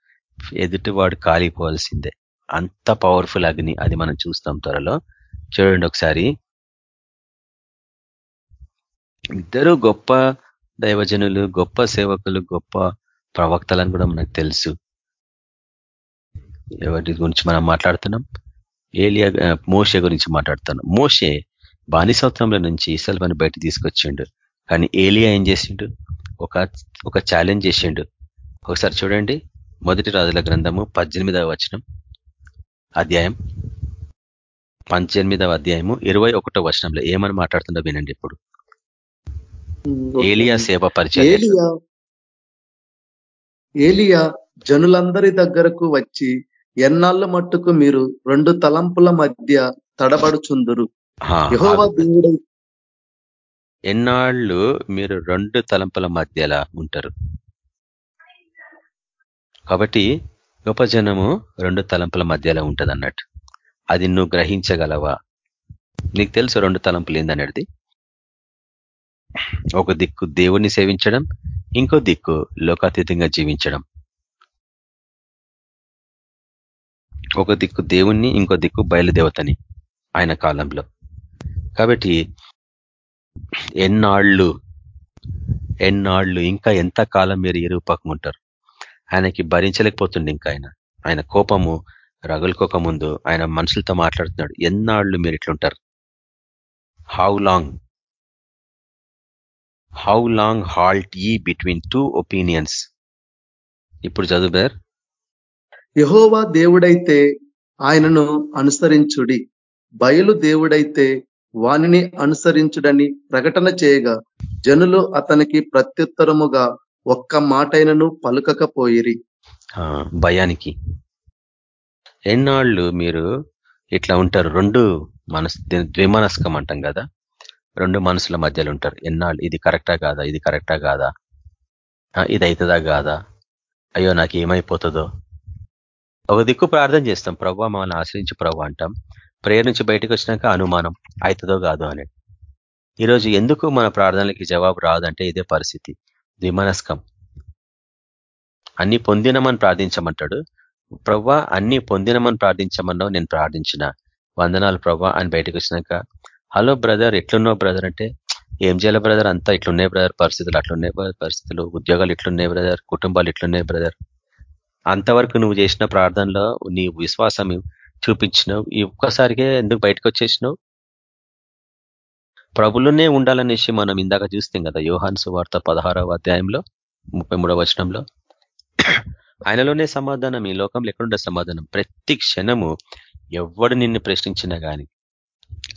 ఎదుటివాడు కాలిపోవాల్సిందే. అంత పవర్ఫుల్ అగ్ని అది మనం చూస్తాం త్వరలో. చూడండి ఒకసారి. ఇద్దరు గొప్ప దైవజనులు గొప్ప సేవకులు గొప్ప ప్రవక్తలను కూడా మనకు తెలుసు. ఎవరి గురించి మనం మాట్లాడుతున్నాం? ఏలియా మోషే గురించి మాట్లాడుతున్నాం. మోషే బానిసత్వంలో నుంచి ఇసల్వని బయట తీసుకొచ్చిండు. కానీ ఏలియా ఏం చేసిండు? ఒక ఒక ఛాలెంజ్ చేసిండు. ఒకసారి చూడండి. మొదటి రాజుల గ్రంథము పద్దెనిమిదవ వచనం. అధ్యాయం పంతొమ్మిదవ అధ్యాయము ఇరవై ఒకటో వచనంలో ఏమని మాట్లాడుతుందో వినండి ఇప్పుడు. ఏలియా సేవ పరిచయం ఏలియా ఏలియా జనులందరి దగ్గరకు వచ్చి ఎన్నాళ్ళ మట్టుకు మీరు రెండు తలంపుల మధ్య తడబడుచుందురు? ఆ, యెహోవా దేవుడై ఎన్నాళ్ళు మీరు రెండు తలంపుల మధ్యలా ఉంటారు? కాబట్టి గొప్ప జనము రెండు తలంపుల మధ్యలో ఉంటది అన్నట్టు అది నువ్వు గ్రహించగలవా? నీకు తెలుసు రెండు తలంపులు ఏందనేది? ఒక దిక్కు దేవుణ్ణి సేవించడం ఇంకో దిక్కు లోకాతీతంగా జీవించడం. ఒక దిక్కు దేవుణ్ణి ఇంకో దిక్కు బయలుదేవతని ఆయన కాలంలో. కాబట్టి ఎన్నాళ్ళు ఎన్నాళ్ళు ఇంకా ఎంత కాలం మీరు ఇరుపకం ఉంటారు? ఆయనకి భరించలేకపోతుండే ఇంకా ఆయన. ఆయన కోపము రగులుకోక ముందు ఆయన మనుషులతో మాట్లాడుతున్నాడు. ఎన్నాళ్ళు మీరు ఇట్లుంటారు? How long how long halt ye between two opinions ఇప్పుడు చదువు బేర్ యహోవా దేవుడైతే ఆయనను అనుసరించుడి. బయలు దేవుడైతే వానిని అనుసరించుడని ప్రకటన చేయగా జనులు అతనికి ప్రత్యుత్తరముగా ఒక్క మాటైనను పలుకకపోయిరి. భయానికి. ఎన్నాళ్ళు మీరు ఇట్లా ఉంటారు? రెండు మనసు ద్విమనస్కం అంటాం కదా? రెండు మనసుల మధ్యలో ఉంటారు. ఎన్నాళ్ళు? ఇది కరెక్టా కాదా? ఇది కరెక్టా కాదా? ఇది అవుతుందా కాదా? అయ్యో నాకు ఏమైపోతుందో ఒక దిక్కు ప్రార్థన చేస్తాం. ప్రభు మమ్మల్ని ఆశ్రయించి ప్రభు అంటాం. ప్రేయర్ నుంచి బయటకు వచ్చినాక అనుమానం అవుతుందో కాదో అని. ఈరోజు ఎందుకు మన ప్రార్థనలకి జవాబు రాదంటే ఇదే పరిస్థితి. ద్విమనస్కం. అన్ని పొందినమని ప్రార్థించమంటాడు. ప్రవ్వా అన్ని పొందినమని ప్రార్థించమన్నావు నేను ప్రార్థించిన. వందనాలు ప్రవ్వా అని బయటకు వచ్చినాక హలో బ్రదర్ ఎట్లున్నావు బ్రదర్? అంటే ఏం చేయాలి బ్రదర్? అంతా ఇట్లున్నాయి బ్రదర్ పరిస్థితులు అట్లున్నాయి పరిస్థితులు ఉద్యోగాలు ఇట్లున్నాయి బ్రదర్ కుటుంబాలు ఇట్లున్నాయి బ్రదర్. అంతవరకు నువ్వు చేసిన ప్రార్థనలో నీ విశ్వాసం చూపించినావు. ఈ ఒక్కసారికే ఎందుకు బయటకు వచ్చేసినావు? ప్రభులోనే ఉండాలనేసి మనం ఇందాక చూస్తాం కదా యోహాన్ సువార్త పదహారవ అధ్యాయంలో ముప్పై వచనంలో. ఆయనలోనే సమాధానం ఈ లోకంలో ఎక్కడుండే సమాధానం? ప్రతి క్షణము ఎవడు నిన్ను ప్రశ్నించినా కానీ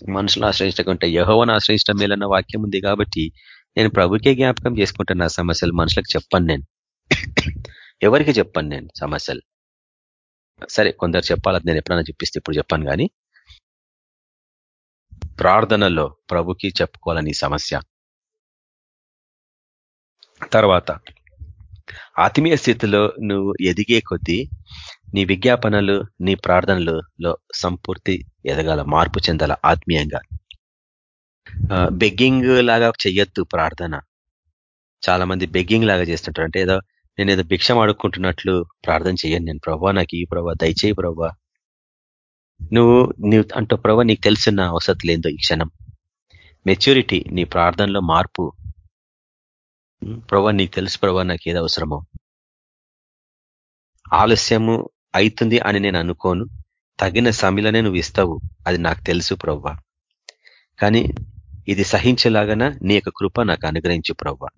మనుషులు ఆశ్రయించకుంటే యహోవను ఆశ్రయించడం మేలన్న వాక్యం ఉంది కాబట్టి నేను ప్రభుకే జ్ఞాపకం చేసుకుంటాను నా సమస్యలు మనుషులకు చెప్పను నేను. ఎవరికి చెప్పాను నేను సమస్యలు? సరే కొందరు చెప్పాలని నేను ఎప్పుడైనా చెప్పిస్తే ఇప్పుడు చెప్పాను కానీ ప్రార్థనలో ప్రభుకి చెప్పుకోవాలని సమస్య. తర్వాత ఆత్మీయ స్థితిలో నువ్వు ఎదిగే కొద్దీ నీ విజ్ఞాపనలు నీ ప్రార్థనలలో సంపూర్తి ఎదగాల మార్పు చెందాల ఆత్మీయంగా. బెగ్గింగ్ లాగా చెయ్యొద్దు ప్రార్థన. చాలా మంది బెగ్గింగ్ లాగా చేస్తుంటారు. అంటే ఏదో నేను ఏదో భిక్షం అడుక్కుంటున్నట్లు ప్రార్థన చేయను నేను. ప్రభా నాకు ఈ ప్రభా దయచేయి ప్రభా. నువ్వు నువ్వు అంటూ ప్రభా నీకు తెలిసిన అవసరం లేదో ఈ క్షణం. మెచ్యూరిటీ నీ ప్రార్థనలో మార్పు. ప్రభా నీకు తెలుసు ప్రభా నాకు ఏది అవసరమో. ఆలస్యము అవుతుంది అని నేను అనుకోను. తగిన సమయంలోనే నువ్వు ఇస్తావు. అది నాకు తెలుసు ప్రవ్వా కానీ ఇది సహించేలాగాన నీ యొక్క కృప నాకు అనుగ్రహించు ప్రవ్వా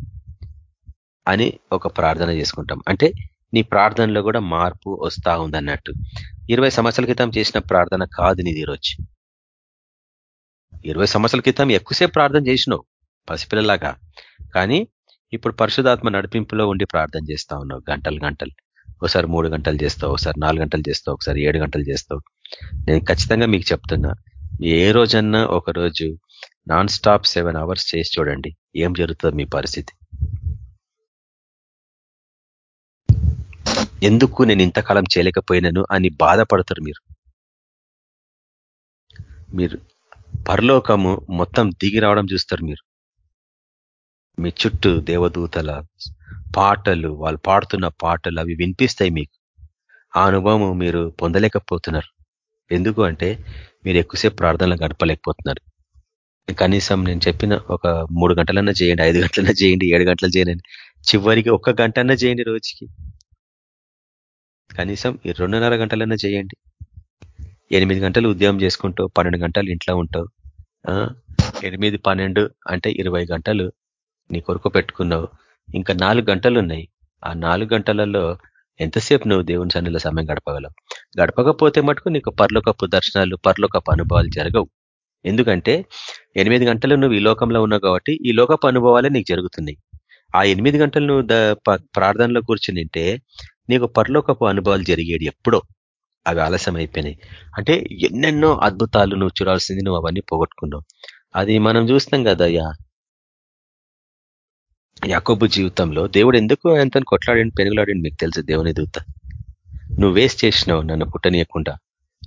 అని ఒక ప్రార్థన చేసుకుంటాం. అంటే నీ ప్రార్థనలో కూడా మార్పు వస్తా ఉందన్నట్టు. ఇరవై సంవత్సరాల క్రితం చేసిన ప్రార్థన కాదు నీది ఈరోజు ఇరవై సంవత్సరాల క్రితం ఎక్కువసేపు ప్రార్థన చేసినావు పసిపిల్లలాగా. కానీ ఇప్పుడు పరిశుధాత్మ నడిపింపులో ఉండి ప్రార్థన చేస్తా ఉన్నావు గంటలు గంటలు. ఒకసారి మూడు గంటలు చేస్తావు ఒకసారి నాలుగు గంటలు చేస్తావు ఒకసారి ఏడు గంటలు చేస్తావు. నేను ఖచ్చితంగా మీకు చెప్తున్నా ఏ రోజన్నా ఒక రోజు నాన్ స్టాప్ సెవెన్ అవర్స్ చేసి చూడండి ఏం జరుగుతుంది మీ పరిస్థితి. ఎందుకు నేను ఇంతకాలం చేయలేకపోయినాను అని బాధపడతారు మీరు. మీరు పరలోకము మొత్తం దిగి రావడం చూస్తారు మీరు. మీ చుట్టూ దేవదూతల పాటలు వాళ్ళు పాడుతున్న పాటలు అవి వినిపిస్తాయి మీకు. ఆ అనుభవం మీరు పొందలేకపోతున్నారు. ఎందుకు అంటే మీరు ఎక్కువసేపు ప్రార్థనలు గడపలేకపోతున్నారు. కనీసం నేను చెప్పిన ఒక మూడు గంటలన్నా చేయండి ఐదు గంటలన్నా చేయండి ఏడు గంటలు చేయండి చివరికి ఒక్క గంటన్నా చేయండి రోజుకి. కనీసం ఈ రెండున్నర గంటలన్నా చేయండి. ఎనిమిది గంటలు ఉద్యోగం చేసుకుంటూ పన్నెండు గంటలు ఇంట్లో ఉంటావు. ఎనిమిది పన్నెండు అంటే ఇరవై గంటలు నీ కొరకు పెట్టుకున్నావు. ఇంకా నాలుగు గంటలు ఉన్నాయి. ఆ నాలుగు గంటలలో ఎంతసేపు నువ్వు దేవుని సన్నిలో సమయం గడపగలవు? గడపకపోతే మటుకు నీకు పర్లోకపు దర్శనాలు పర్లోకపు అనుభవాలు జరగవు. ఎందుకంటే ఎనిమిది గంటలు నువ్వు ఈ లోకంలో ఉన్నావు కాబట్టి ఈ లోకపు అనుభవాలే నీకు జరుగుతున్నాయి. ఆ ఎనిమిది గంటలు నువ్వు ప్రార్థనలో కూర్చునింటే నీకు పరలోకపు అనుభవాలు జరిగేది ఎప్పుడో అవి ఆలస్యం అయిపోయినాయి అంటే ఎన్నెన్నో అద్భుతాలు నువ్వు చూడాల్సింది నువ్వు అవన్నీ పోగొట్టుకున్నావు. అది మనం చూస్తాం కదా అయ్యా. యాకోబు జీవితంలో దేవుడు ఎందుకు ఆయనతో కొట్లాడి పెనుగులాడండి మీకు తెలుసు దేవుని దూత. నువ్వు వేస్ట్ చేసినావు నన్ను పుట్టనీయకుండా.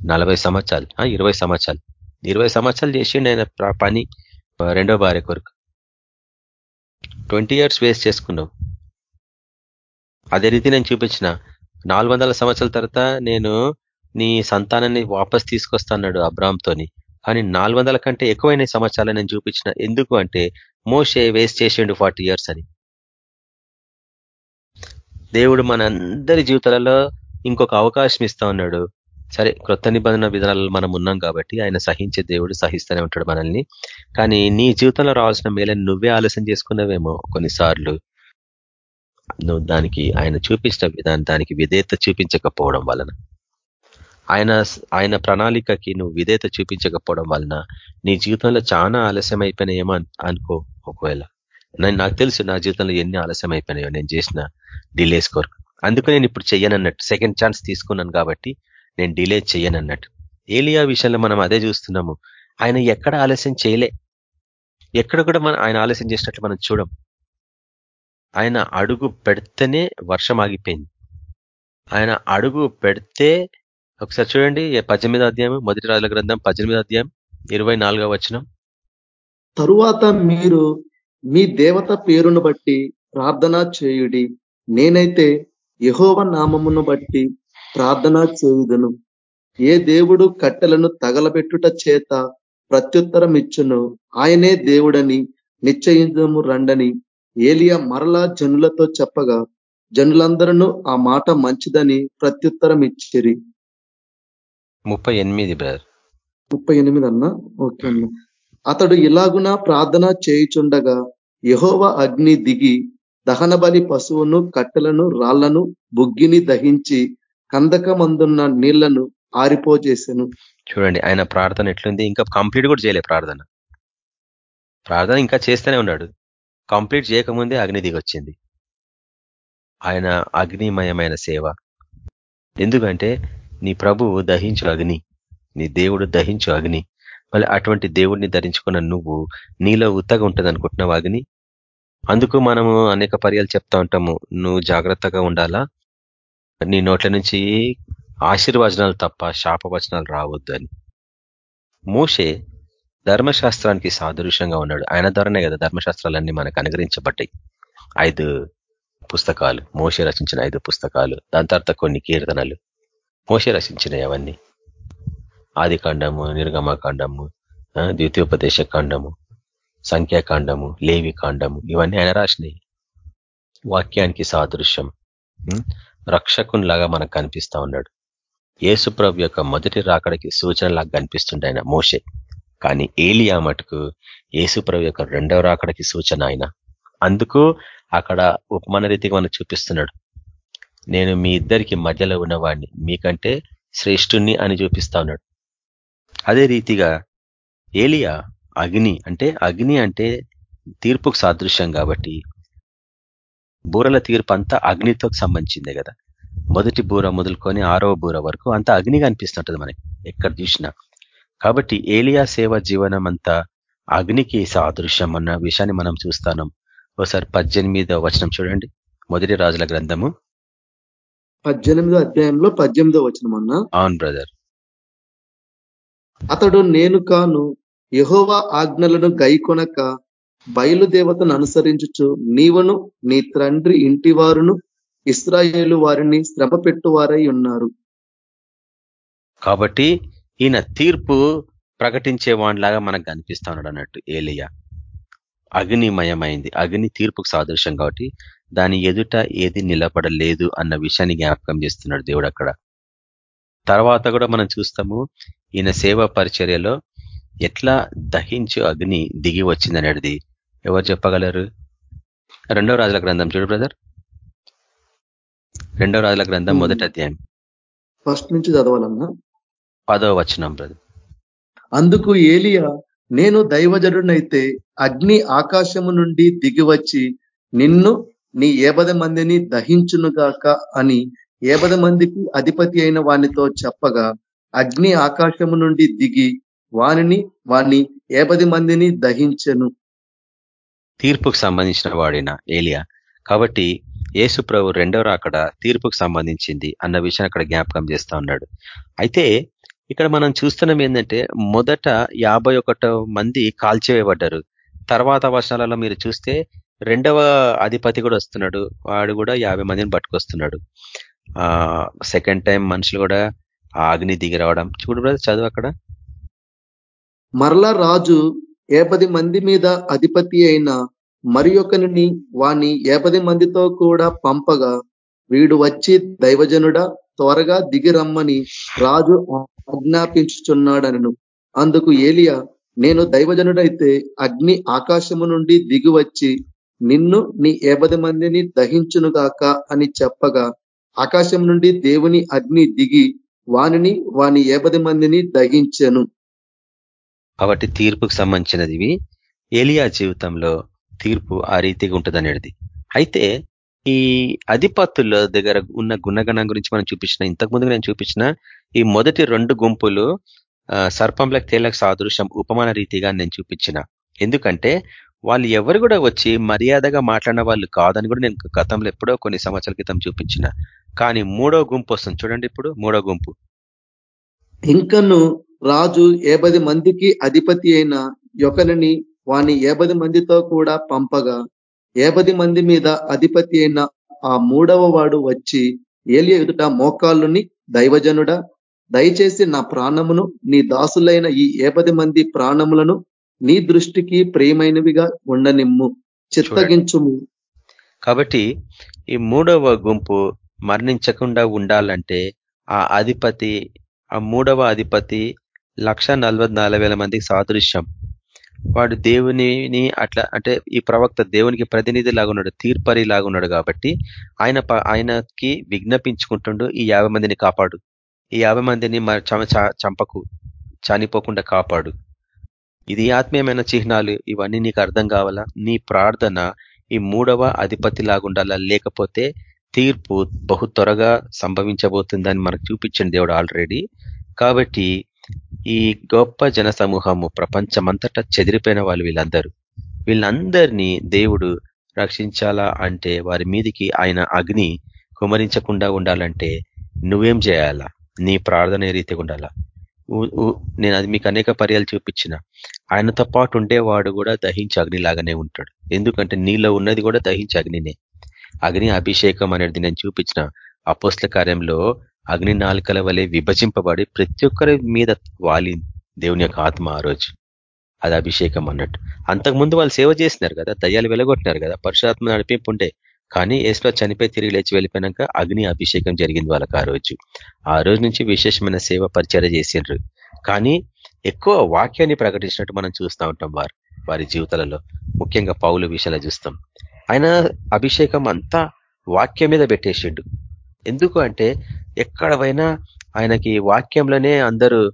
నలభై సంవత్సరాలు ఇరవై సంవత్సరాలు. ఇరవై సంవత్సరాలు చేసిండు ఆయన పని రెండో భార్య కొరకు. ట్వంటీ ఇయర్స్ వేస్ట్ చేసుకున్నావు. అదే రీతి నేను చూపించిన. నాలుగు సంవత్సరాల తర్వాత నేను నీ సంతానాన్ని వాపస్ తీసుకొస్తాడు అబ్రామ్తోని కానీ నాలుగు కంటే ఎక్కువైన సంవత్సరాలు నేను చూపించిన ఎందుకు అంటే మోషే వేస్ట్ చేసిండు ఫార్టీ ఇయర్స్ అని. దేవుడు మన అందరి జీవితాలలో ఇంకొక అవకాశం ఇస్తా ఉన్నాడు. సరే క్రొత్త నిబంధన విధానాలలో మనం ఉన్నాం కాబట్టి ఆయన సహించే దేవుడు సహిస్తూనే ఉంటాడు మనల్ని. కానీ నీ జీవితంలో రావాల్సిన మేలని నువ్వే ఆలస్యం చేసుకున్నావేమో కొన్నిసార్లు. నువ్వు దానికి ఆయన చూపించిన విధానం దానికి విధేయత చూపించకపోవడం వలన ఆయన ఆయన ప్రణాళికకి నువ్వు విధేయత చూపించకపోవడం వలన నీ జీవితంలో చాలా ఆలస్యం అయిపోయినాయేమో అనుకో ఒకవేళ. నేను నాకు తెలుసు నా జీవితంలో ఎన్ని ఆలస్యం అయిపోయినాయో నేను చేసిన డిలేస్ కొరకు. అందుకు నేను ఇప్పుడు చెయ్యనన్నట్టు సెకండ్ ఛాన్స్ తీసుకున్నాను కాబట్టి నేను డిలే చెయ్యనన్నట్టు. ఏలియా విషయంలో మనం అదే చూస్తున్నాము. ఆయన ఎక్కడ ఆలస్యం చేయలే. ఎక్కడ కూడా మనం ఆయన ఆలస్యం చేసినట్లు మనం చూడం. ఆయన అడుగు పెడితేనే వర్షం ఆగిపోయింది. ఆయన అడుగు పెడితే ఒకసారి చూడండి పద్దెనిమిదో అధ్యాయం మొదటి రాజుల గ్రంథం పద్దెనిమిదో అధ్యాయం ఇరవై నాలుగో వచనం. తరువాత మీరు మీ దేవత పేరును బట్టి ప్రార్థన చేయుడి నేనైతే యహోవ నామమును బట్టి ప్రార్థన చేయుదును. ఏ దేవుడు కట్టెలను తగలబెట్టుట చేత ప్రత్యుత్తరం ఇచ్చును ఆయనే దేవుడని నిశ్చయించము రండని. ఏలియా మరలా జనులతో చెప్పగా జనులందరూ ఆ మాట మంచిదని ప్రత్యుత్తరం ఇచ్చిరి ముప్పై ఎనిమిది బ్రదర్. ముప్పై ఎనిమిది అన్నా? ఓకే అన్న. అతడు ఇలాగున ప్రార్థన చేయుచుండగా యహోవ అగ్ని దిగి దహన బలి పశువును కట్టెలను రాళ్ళను బుగ్గిని దహించి కందకమందున్న నీళ్ళను ఆరిపోజేసాను. చూడండి ఆయన ప్రార్థన ఎట్లుంది? ఇంకా కంప్లీట్ కూడా చేయలే ప్రార్థన. ప్రార్థన ఇంకా చేస్తూనే ఉన్నాడు. కంప్లీట్ చేయకముందే అగ్ని దిగొచ్చింది. ఆయన అగ్నిమయమైన సేవ. ఎందుకంటే నీ ప్రభువు దహించు అగ్ని నీ దేవుడు దహించు అగ్ని. మళ్ళీ అటువంటి దేవుడిని ధరించుకున్న నువ్వు నీలో ఉత్తగా ఉంటుంది అనుకుంటున్నావు అగ్ని. అందుకు మనము అనేక పర్యాలు చెప్తా ఉంటాము. నువ్వు జాగ్రత్తగా ఉండాలా? నీ నోట్ల నుంచి ఆశీర్వచనాలు తప్ప శాపవచనాలు రావద్దు అని. మూషే ధర్మశాస్త్రానికి సాదృశ్యంగా ఉన్నాడు. ఆయన ద్వారానే కదా ధర్మశాస్త్రాలన్నీ మనకు అనుగ్రహించబడ్డాయి. ఐదు పుస్తకాలు మోష రచించిన ఐదు పుస్తకాలు దాని తర్వాత కొన్ని కీర్తనలు. మోష రచించినవి అవన్నీ. ఆది కాండము నిర్గమకాండము ద్వితీయోపదేశ కాండము సంఖ్యాకాండము లేవి కాండము ఇవన్నీ ఆయన రాసినాయి వాక్యానికి సాదృశ్యం. రక్షకునిలాగా మనకు కనిపిస్తా ఉన్నాడు. ఏసుప్రభు యొక్క మొదటి రాకడికి సూచనలాగా కనిపిస్తుండే ఆయన మోషే. కానీ ఏలియా మటుకు ఏసుప్రభు యొక్క రెండవ రాకడకి సూచన ఆయన. అందుకు అక్కడ ఉపమాన రీతిగా మనం చూపిస్తున్నాడు. నేను మీ ఇద్దరికి మధ్యలో ఉన్నవాడిని మీకంటే శ్రేష్ఠుణ్ణి అని చూపిస్తా ఉన్నాడు. అదే రీతిగా ఏలియా అగ్ని అంటే అగ్ని అంటే తీర్పుకు సాదృశ్యం కాబట్టి బూరల తీర్పు అంతా అగ్నితో సంబంధించిందే కదా. మొదటి బూర మొదలుకొని ఆరవ బూర వరకు అంతా అగ్నిగా కనిపిస్తుంటుంది మనకి. ఎక్కడ చూసినా. కాబట్టి ఏలియా సేవ జీవనం అంతా అగ్నికి సాదృశ్యం అన్న విషయాన్ని మనం చూస్తాం ఒకసారి పద్దెనిమిదో వచనం చూడండి. మొదటి రాజుల గ్రంథము. పద్దెనిమిదో అధ్యాయంలో పద్దెనిమిదో వచనం అన్న. అవును బ్రదర్. అతడు నేను కాను యహోవా ఆజ్ఞలను గైకొనక బయలుదేవతను అనుసరించుచు నీవును నీ తండ్రి ఇంటి వారును ఇస్రాయేలు వారిని శ్రమ పెట్టువారై ఉన్నారు. కాబట్టి ఈయన తీర్పు ప్రకటించే వాడిలాగా మనకు కనిపిస్తా ఉన్నాడు అన్నట్టు ఏలియ. అగ్నిమయమైంది. అగ్ని తీర్పుకు సాదృశ్యం కాబట్టి దాని ఎదుట ఏది నిలబడలేదు అన్న విషయాన్ని జ్ఞాపకం చేస్తున్నాడు దేవుడు అక్కడ. తర్వాత కూడా మనం చూస్తాము ఈయన సేవ పరిచర్యలో ఎట్లా దహించు అగ్ని దిగి వచ్చిందనేది ఎవరు చెప్పగలరు? రెండవ రాజుల గ్రంథం చూడు బ్రదర్. రెండవ రాజుల గ్రంథం మొదటి అధ్యాయం. ఫస్ట్ నుంచి చదవాలన్నా? పదవ వచనం బ్రదర్ అందుకు ఏలియా నేను దైవజనుడనైతే అగ్ని ఆకాశము నుండి దిగివచ్చి నిన్ను నీ ఏబది మందిని దహించునుగాక అని ఏబది మందికి అధిపతి అయిన వానితో చెప్పగా అగ్ని ఆకాశము నుండి దిగి వానిని వాని ఏబది మందిని దహించెను. తీర్పుకు సంబంధించిన వాడిన ఏలియా. కాబట్టి యేసు ప్రభు రెండవ రాకడ తీర్పుకు సంబంధించింది అన్న విషయాన్ని అక్కడ జ్ఞాపకం చేస్తా ఉన్నాడు. అయితే ఇక్కడ మనం చూస్తున్నాం ఏంటంటే మొదట యాభై మంది కాల్చివేయబడ్డారు. తర్వాత వర్షాలలో మీరు చూస్తే రెండవ అధిపతి కూడా వస్తున్నాడు. వాడు కూడా యాభై మందిని పట్టుకొస్తున్నాడు. ఆ సెకండ్ టైం మనుషులు కూడా అగ్ని దిగి రావడం. చూడు బ్రదర్ చదువు అక్కడ. మరలా రాజు ఏపది మంది మీద అధిపతి అయిన మరి ఒకరిని వాని ఏపది మందితో కూడా పంపగా వీడు వచ్చి దైవజనుడా? త్వరగా దిగి రమ్మని రాజు ఆజ్ఞాపించుచున్నాడనను. అందుకు ఏలియా నేను దైవజనుడైతే అగ్ని ఆకాశము నుండి దిగి వచ్చి నిన్ను నీ ఏపది మందిని దహించునుగాక అని చెప్పగా ఆకాశం నుండి దేవుని అగ్ని దిగి వానిని వాని ఏపది మందిని దహించను. కాబట్టి తీర్పుకు సంబంధించినది ఏలియా జీవితంలో తీర్పు ఆ రీతిగా ఉంటుంది అయితే ఈ అధిపతుల దగ్గర ఉన్న గుణగణం గురించి మనం చూపించిన ఇంతకుముందు నేను చూపించిన ఈ మొదటి రెండు గుంపులు సర్పంలకు తేలకు సాదృశ్యం ఉపమాన రీతిగా నేను చూపించిన. ఎందుకంటే వాళ్ళు ఎవరు కూడా వచ్చి మర్యాదగా మాట్లాడిన వాళ్ళు కాదని కూడా నేను గతంలో ఎప్పుడో కొన్ని సంవత్సరాల క్రితం చూపించిన. కానీ మూడో గుంపు వస్తుంది. చూడండి ఇప్పుడు మూడో గుంపు. ఇంకను రాజు ఏబది మందికి అధిపతి అయిన యొకరిని వాని ఏబది మందితో కూడా పంపగా ఏపది మంది మీద అధిపతి అయిన ఆ మూడవ వాడు వచ్చి ఏలియ ఎదుట మోకాళ్ళుని దైవజనుడ దయచేసి నా ప్రాణమును నీ దాసులైన ఈ ఏపది మంది ప్రాణములను నీ దృష్టికి ప్రియమైనవిగా ఉండనిమ్ము చిత్తగించుము. కాబట్టి ఈ మూడవ గుంపు మరణించకుండా ఉండాలంటే ఆ అధిపతి ఆ మూడవ అధిపతి లక్ష మందికి సాదృశ్యం. వాడు దేవునిని అట్లా అంటే ఈ ప్రవక్త దేవునికి ప్రతినిధి లాగున్నాడు తీర్పరి లాగున్నాడు కాబట్టి ఆయన ఆయనకి విజ్ఞపించుకుంటుండు ఈ యాభై మందిని కాపాడు. ఈ యాభై మందిని చంపకు చనిపోకుండా కాపాడు. ఇది ఆత్మీయమైన చిహ్నాలు ఇవన్నీ నీకు అర్థం కావాలా? నీ ప్రార్థన ఈ మూడవ అధిపతి లాగుండాలా లేకపోతే తీర్పు బహు త్వరగా సంభవించబోతుందని మనకు చూపించండి దేవుడు ఆల్రెడీ. కాబట్టి ఈ గొప్ప జన సమూహము ప్రపంచమంతటా చెదిరిపోయిన వాళ్ళు వీళ్ళందరూ. వీళ్ళందరినీ దేవుడు రక్షించాలా అంటే వారి మీదికి ఆయన అగ్ని కుమరించకుండా ఉండాలంటే నువ్వేం చేయాలా? నీ ప్రార్థన రీతిగా ఉండాలా? నేను అది మీకు అనేక పర్యాలు చూపించిన. ఆయనతో పాటు ఉండేవాడు కూడా దహించి అగ్నిలాగానే ఉంటాడు. ఎందుకంటే నీలో ఉన్నది కూడా దహించి అగ్నినే. అగ్ని అభిషేకం అనేది నేను చూపించిన అపోస్ల కార్యంలో అగ్ని నాలుకల వలె విభజింపబడి ప్రతి ఒక్కరి మీద వాలి దేవుని యొక్క ఆత్మ ఆ రోజు. అది అభిషేకం అన్నట్టు. అంతకుముందు వాళ్ళు సేవ చేసినారు కదా దయ్యాలు వెలగొట్టినారు కదా పరుషాత్మ నడిపింపు ఉండే కానీ ఏసులో చనిపోయి తిరిగి లేచి వెళ్ళిపోయినాక అగ్ని అభిషేకం జరిగింది వాళ్ళకి ఆ రోజు. ఆ రోజు నుంచి విశేషమైన సేవ పరిచయ చేసిండ్రు. కానీ ఎక్కువ వాక్యాన్ని ప్రకటించినట్టు మనం చూస్తూ ఉంటాం వారు వారి జీవితాలలో. ముఖ్యంగా పౌలు విషయాలు చూస్తాం. ఆయన అభిషేకం అంతా వాక్యం మీద పెట్టేసిండు. ఎందుకు అంటే ఎక్కడ ఆయనకి వాక్యంలోనే అందరూ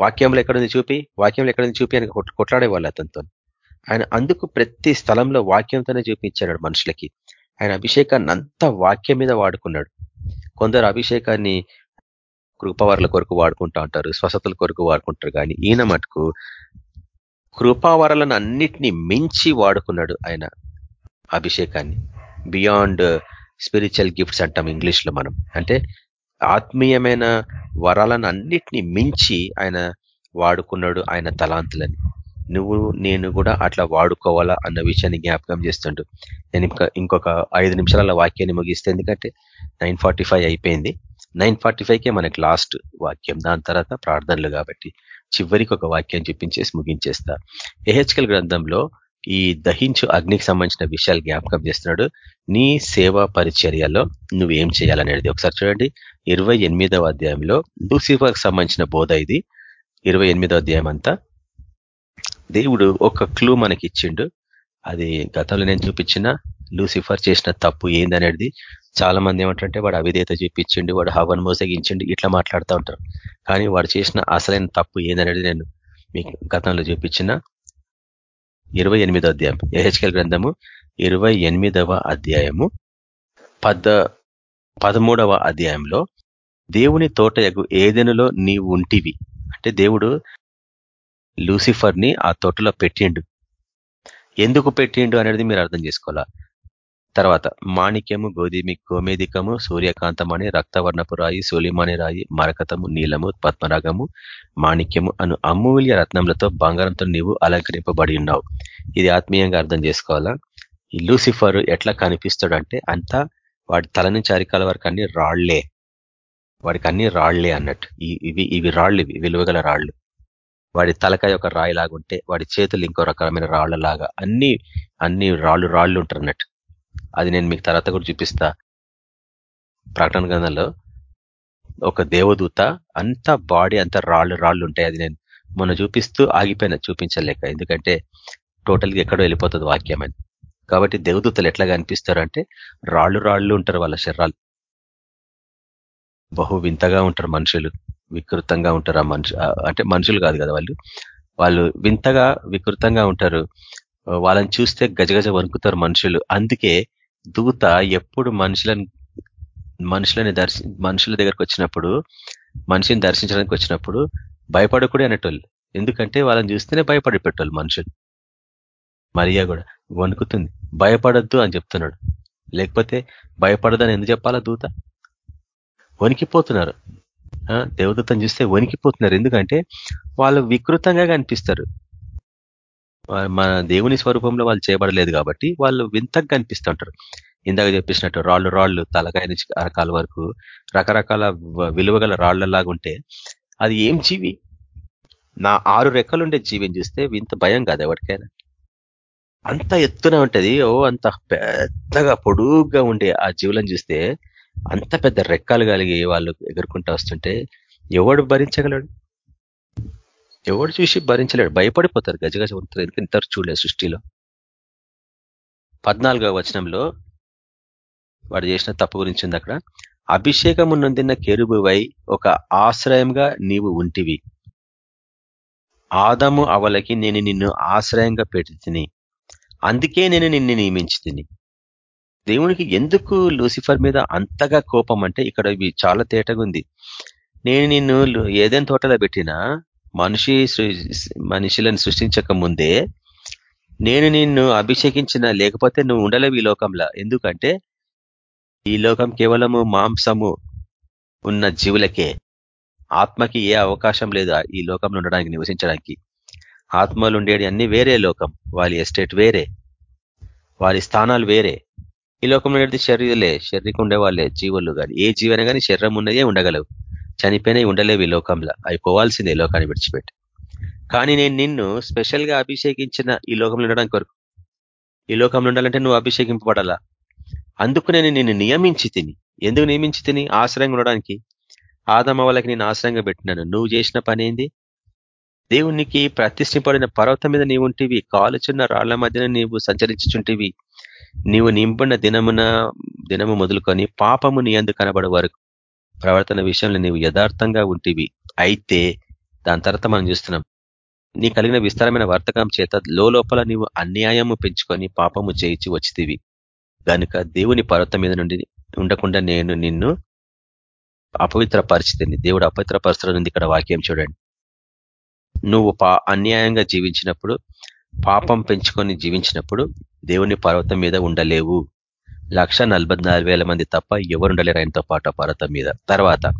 వాక్యంలో ఎక్కడుంది చూపి వాక్యంలో ఎక్కడుంది చూపి అని కొట్లాడే వాళ్ళు అతనితో. ఆయన అందుకు ప్రతి స్థలంలో వాక్యంతోనే చూపించాడు మనుషులకి. ఆయన అభిషేకాన్ని అంతా వాక్యం మీద వాడుకున్నాడు. కొందరు అభిషేకాన్ని కృపావరల కొరకు వాడుకుంటా ఉంటారు స్వస్థతల కొరకు వాడుకుంటారు కానీ ఈయన మటుకు కృపావరలను అన్నిటినీ మించి వాడుకున్నాడు ఆయన అభిషేకాన్ని. బియాండ్ స్పిరిచువల్ గిఫ్ట్స్ అంటాం ఇంగ్లీష్లో మనం. అంటే ఆత్మీయమైన వరాలను అన్నిటినీ మించి ఆయన వాడుకున్నాడు ఆయన తలాంతులని. నువ్వు నేను కూడా అట్లా వాడుకోవాలా అన్న విషయాన్ని జ్ఞాపకం చేస్తుండు. నేను ఇంకా ఇంకొక ఐదు నిమిషాల వాక్యాన్ని ముగిస్తే ఎందుకంటే నైన్ అయిపోయింది. నైన్ ఫార్టీ మనకి లాస్ట్ వాక్యం. దాని తర్వాత ప్రార్థనలు కాబట్టి చివరికి ఒక వాక్యం చూపించేసి ముగించేస్తా. ఎహెచ్కల్ గ్రంథంలో ఈ దహించు అగ్నికి సంబంధించిన విషయాలు జ్ఞాపకం చేస్తున్నాడు. నీ సేవా పరిచర్యలో నువ్వేం చేయాలనేది ఒకసారి చూడండి. ఇరవై అధ్యాయంలో లూసిఫర్కి సంబంధించిన బోధ ఇది. ఇరవై అధ్యాయం అంతా. దేవుడు ఒక క్లూ మనకి ఇచ్చిండు అది గతంలో నేను చూపించిన లూసిఫర్ చేసిన తప్పు ఏందనేది చాలా మంది ఏమంటారంటే వాడు అవిధేత చూపించిండు వాడు హవన్ మోసగించిండు ఇట్లా మాట్లాడుతూ ఉంటారు. కానీ వాడు చేసిన అసలైన తప్పు ఏందనేది నేను మీకు గతంలో చూపించిన. ఇరవై ఎనిమిదో అధ్యాయం. ఎహెచ్కెల్ గ్రంథము ఇరవై ఎనిమిదవ అధ్యాయము. పద పదమూడవ అధ్యాయంలో దేవుని తోట ఎగు ఏదెనులో నీవు ఉంటివి? అంటే దేవుడు లూసిఫర్ని ఆ తోటలో పెట్టిండు. ఎందుకు పెట్టిండు అనేది మీరు అర్థం చేసుకోవాలా? తర్వాత మాణిక్యము గోధుమి గోమేదికము సూర్యకాంతమని రక్తవర్ణపు రాయి సోలిమాని రాయి మరకతము నీలము పద్మరాగము మాణిక్యము అను అమూల్య రత్నములతో బంగారంతో నీవు అలంకరింపబడి ఉన్నావు. ఇది ఆత్మీయంగా అర్థం చేసుకోవాలా? ఈ లూసిఫర్ ఎట్లా కనిపిస్తాడంటే అంతా వాడి తల నుంచి అరికాల వరకు అన్ని రాళ్ళే. వాడికి అన్ని రాళ్ళే అన్నట్టు. ఇవి ఇవి రాళ్ళు ఇవి విలువగల రాళ్ళు. వాడి తలకాయ ఒక రాయి లాగుంటే వాడి చేతులు ఇంకో రకమైన రాళ్ళలాగా అన్ని అన్ని రాళ్ళు రాళ్ళు ఉంటారు అన్నట్టు అది నేను మీకు తర్వాత కూడా చూపిస్తా. ప్రకటన గ్రంథంలో ఒక దేవదూత అంత బాడీ అంత రాళ్ళు రాళ్ళు ఉంటాయి. అది నేను మొన్న చూపిస్తూ ఆగిపోయిన చూపించలేక. ఎందుకంటే టోటల్గా ఎక్కడో వెళ్ళిపోతుంది వాక్యం అని. కాబట్టి దేవదూతలు ఎట్లా కనిపిస్తారు అంటే రాళ్ళు రాళ్ళు ఉంటారు వాళ్ళ శరీరాలు. బహు వింతగా ఉంటారు మనుషులు. వికృతంగా ఉంటారు ఆ మనుషు అంటే మనుషులు కాదు కదా వాళ్ళు. వాళ్ళు వింతగా వికృతంగా ఉంటారు. వాళ్ళని చూస్తే గజగజ వణుకుతారు మనుషులు. అందుకే దూత ఎప్పుడు మనుషులను మనుషులని దర్శి మనుషుల దగ్గరకు వచ్చినప్పుడు మనిషిని దర్శించడానికి వచ్చినప్పుడు భయపడకూడే అనేటోళ్ళు. ఎందుకంటే వాళ్ళని చూస్తేనే భయపడి పెట్టాలి మనుషులు. మరియా కూడా వణుకుతుంది. భయపడద్దు అని చెప్తున్నాడు. లేకపోతే భయపడదని ఎందుకు చెప్పాలా దూత? వణికిపోతున్నారు. దేవదూతను చూస్తే వణికిపోతున్నారు. ఎందుకంటే వాళ్ళు వికృతంగా కనిపిస్తారు. మన దేవుని స్వరూపంలో వాళ్ళు చేయబడలేదు కాబట్టి వాళ్ళు వింతగా కనిపిస్తుంటారు ఇందాక చెప్పేసినట్టు రాళ్ళు రాళ్ళు తలకాయ నుంచి అరకాల వరకు రకరకాల విలువగల రాళ్ళలాగా ఉంటే అది ఏం జీవి? నా ఆరు రెక్కలుండే జీవిని చూస్తే వింత భయం కాదు ఎవరికైనా. అంత ఎత్తున ఉంటది. ఓ అంత పెద్దగా పొడుగ్గా ఉండే ఆ జీవులను చూస్తే అంత పెద్ద రెక్కలు కలిగి వాళ్ళు ఎగురుకుంటూ వస్తుంటే ఎవడు భరించగలడు? ఎవడు చూసి భరించలేడు. భయపడిపోతారు గజగజ ఉంటారు ఎందుకు ఇంత చూడలేదు సృష్టిలో? పద్నాలుగవ వచనంలో వాడు చేసిన తప్పు గురించి ఉంది అక్కడ. అభిషేకము నొందిన కెరుబువై ఒక ఆశ్రయంగా నీవు ఉంటివి. ఆదము అవలకి నేను నిన్ను ఆశ్రయంగా పెట్టి అందుకే నేను నిన్ను నియమించి దేవునికి ఎందుకు లూసిఫర్ మీద అంతగా కోపం అంటే ఇక్కడ చాలా తేటగా ఉంది. నేను నిన్ను ఏదైనా తోటలో పెట్టినా మనిషి మనుషులను సృష్టించక ముందే నేను నిన్ను అభిషేకించిన లేకపోతే నువ్వు ఉండలేవు ఈ లోకంలో. ఎందుకంటే ఈ లోకం కేవలము మాంసము ఉన్న జీవులకే. ఆత్మకి ఏ అవకాశం లేదు ఈ లోకంలో ఉండడానికి నివసించడానికి. ఆత్మలు ఉండేది అన్ని వేరే లోకం. వాళ్ళ ఎస్టేట్ వేరే. వారి స్థానాలు వేరే. ఈ లోకంలో ఉండేది శరీరలే. శరీరం ఉండే వాళ్ళే జీవులు కానీ ఏ జీవన కానీ శరీరం ఉన్నదే ఉండగలవు. చనిపోయినవి ఉండలేవు ఈ లోకంలో. అవి పోవాల్సిందే లోకాన్ని విడిచిపెట్టి. కానీ నేను నిన్ను స్పెషల్గా అభిషేకించిన ఈ లోకంలో ఉండడానికి కొరకు. ఈ లోకంలో ఉండాలంటే నువ్వు అభిషేకింపబడాలా? అందుకు నేను నిన్ను నియమించి తిని. ఎందుకు నియమించి తిని? ఆశ్రయంగా ఉండడానికి. ఆదమ వాళ్ళకి నేను ఆశ్రయంగా పెట్టినాను. నువ్వు చేసిన పని ఏంది? దేవునికి ప్రతిష్ఠింపడిన పర్వతం మీద నీవుంటివి కాలుచున్న రాళ్ళ మధ్యన నీవు సంచరించుచుంటివి. నీవు నింపిన దినమున దినము మొదలుకొని పాపము నీ అందు కనబడే వరకు ప్రవర్తన విషయంలో నీవు యథార్థంగా ఉంటివి. అయితే దాని తర్వాత మనం చూస్తున్నాం నీ కలిగిన విస్తారమైన వర్తకం చేత లోపల నీవు అన్యాయము పెంచుకొని పాపము చేయించి వచ్చితివి. గనుక దేవుని పర్వతం మీద నుండి ఉండకుండా నేను నిన్ను అపవిత్ర పరిస్థితిని దేవుడు అపవిత్ర పరిస్థితులు ఇక్కడ వాక్యం చూడండి. నువ్వు పా అన్యాయంగా జీవించినప్పుడు పాపం పెంచుకొని జీవించినప్పుడు దేవుని పర్వతం మీద ఉండలేవు. లక్ష మంది తప్ప ఎవరుండలేరు ఆయనతో పాటు పర్వతం మీద. తర్వాత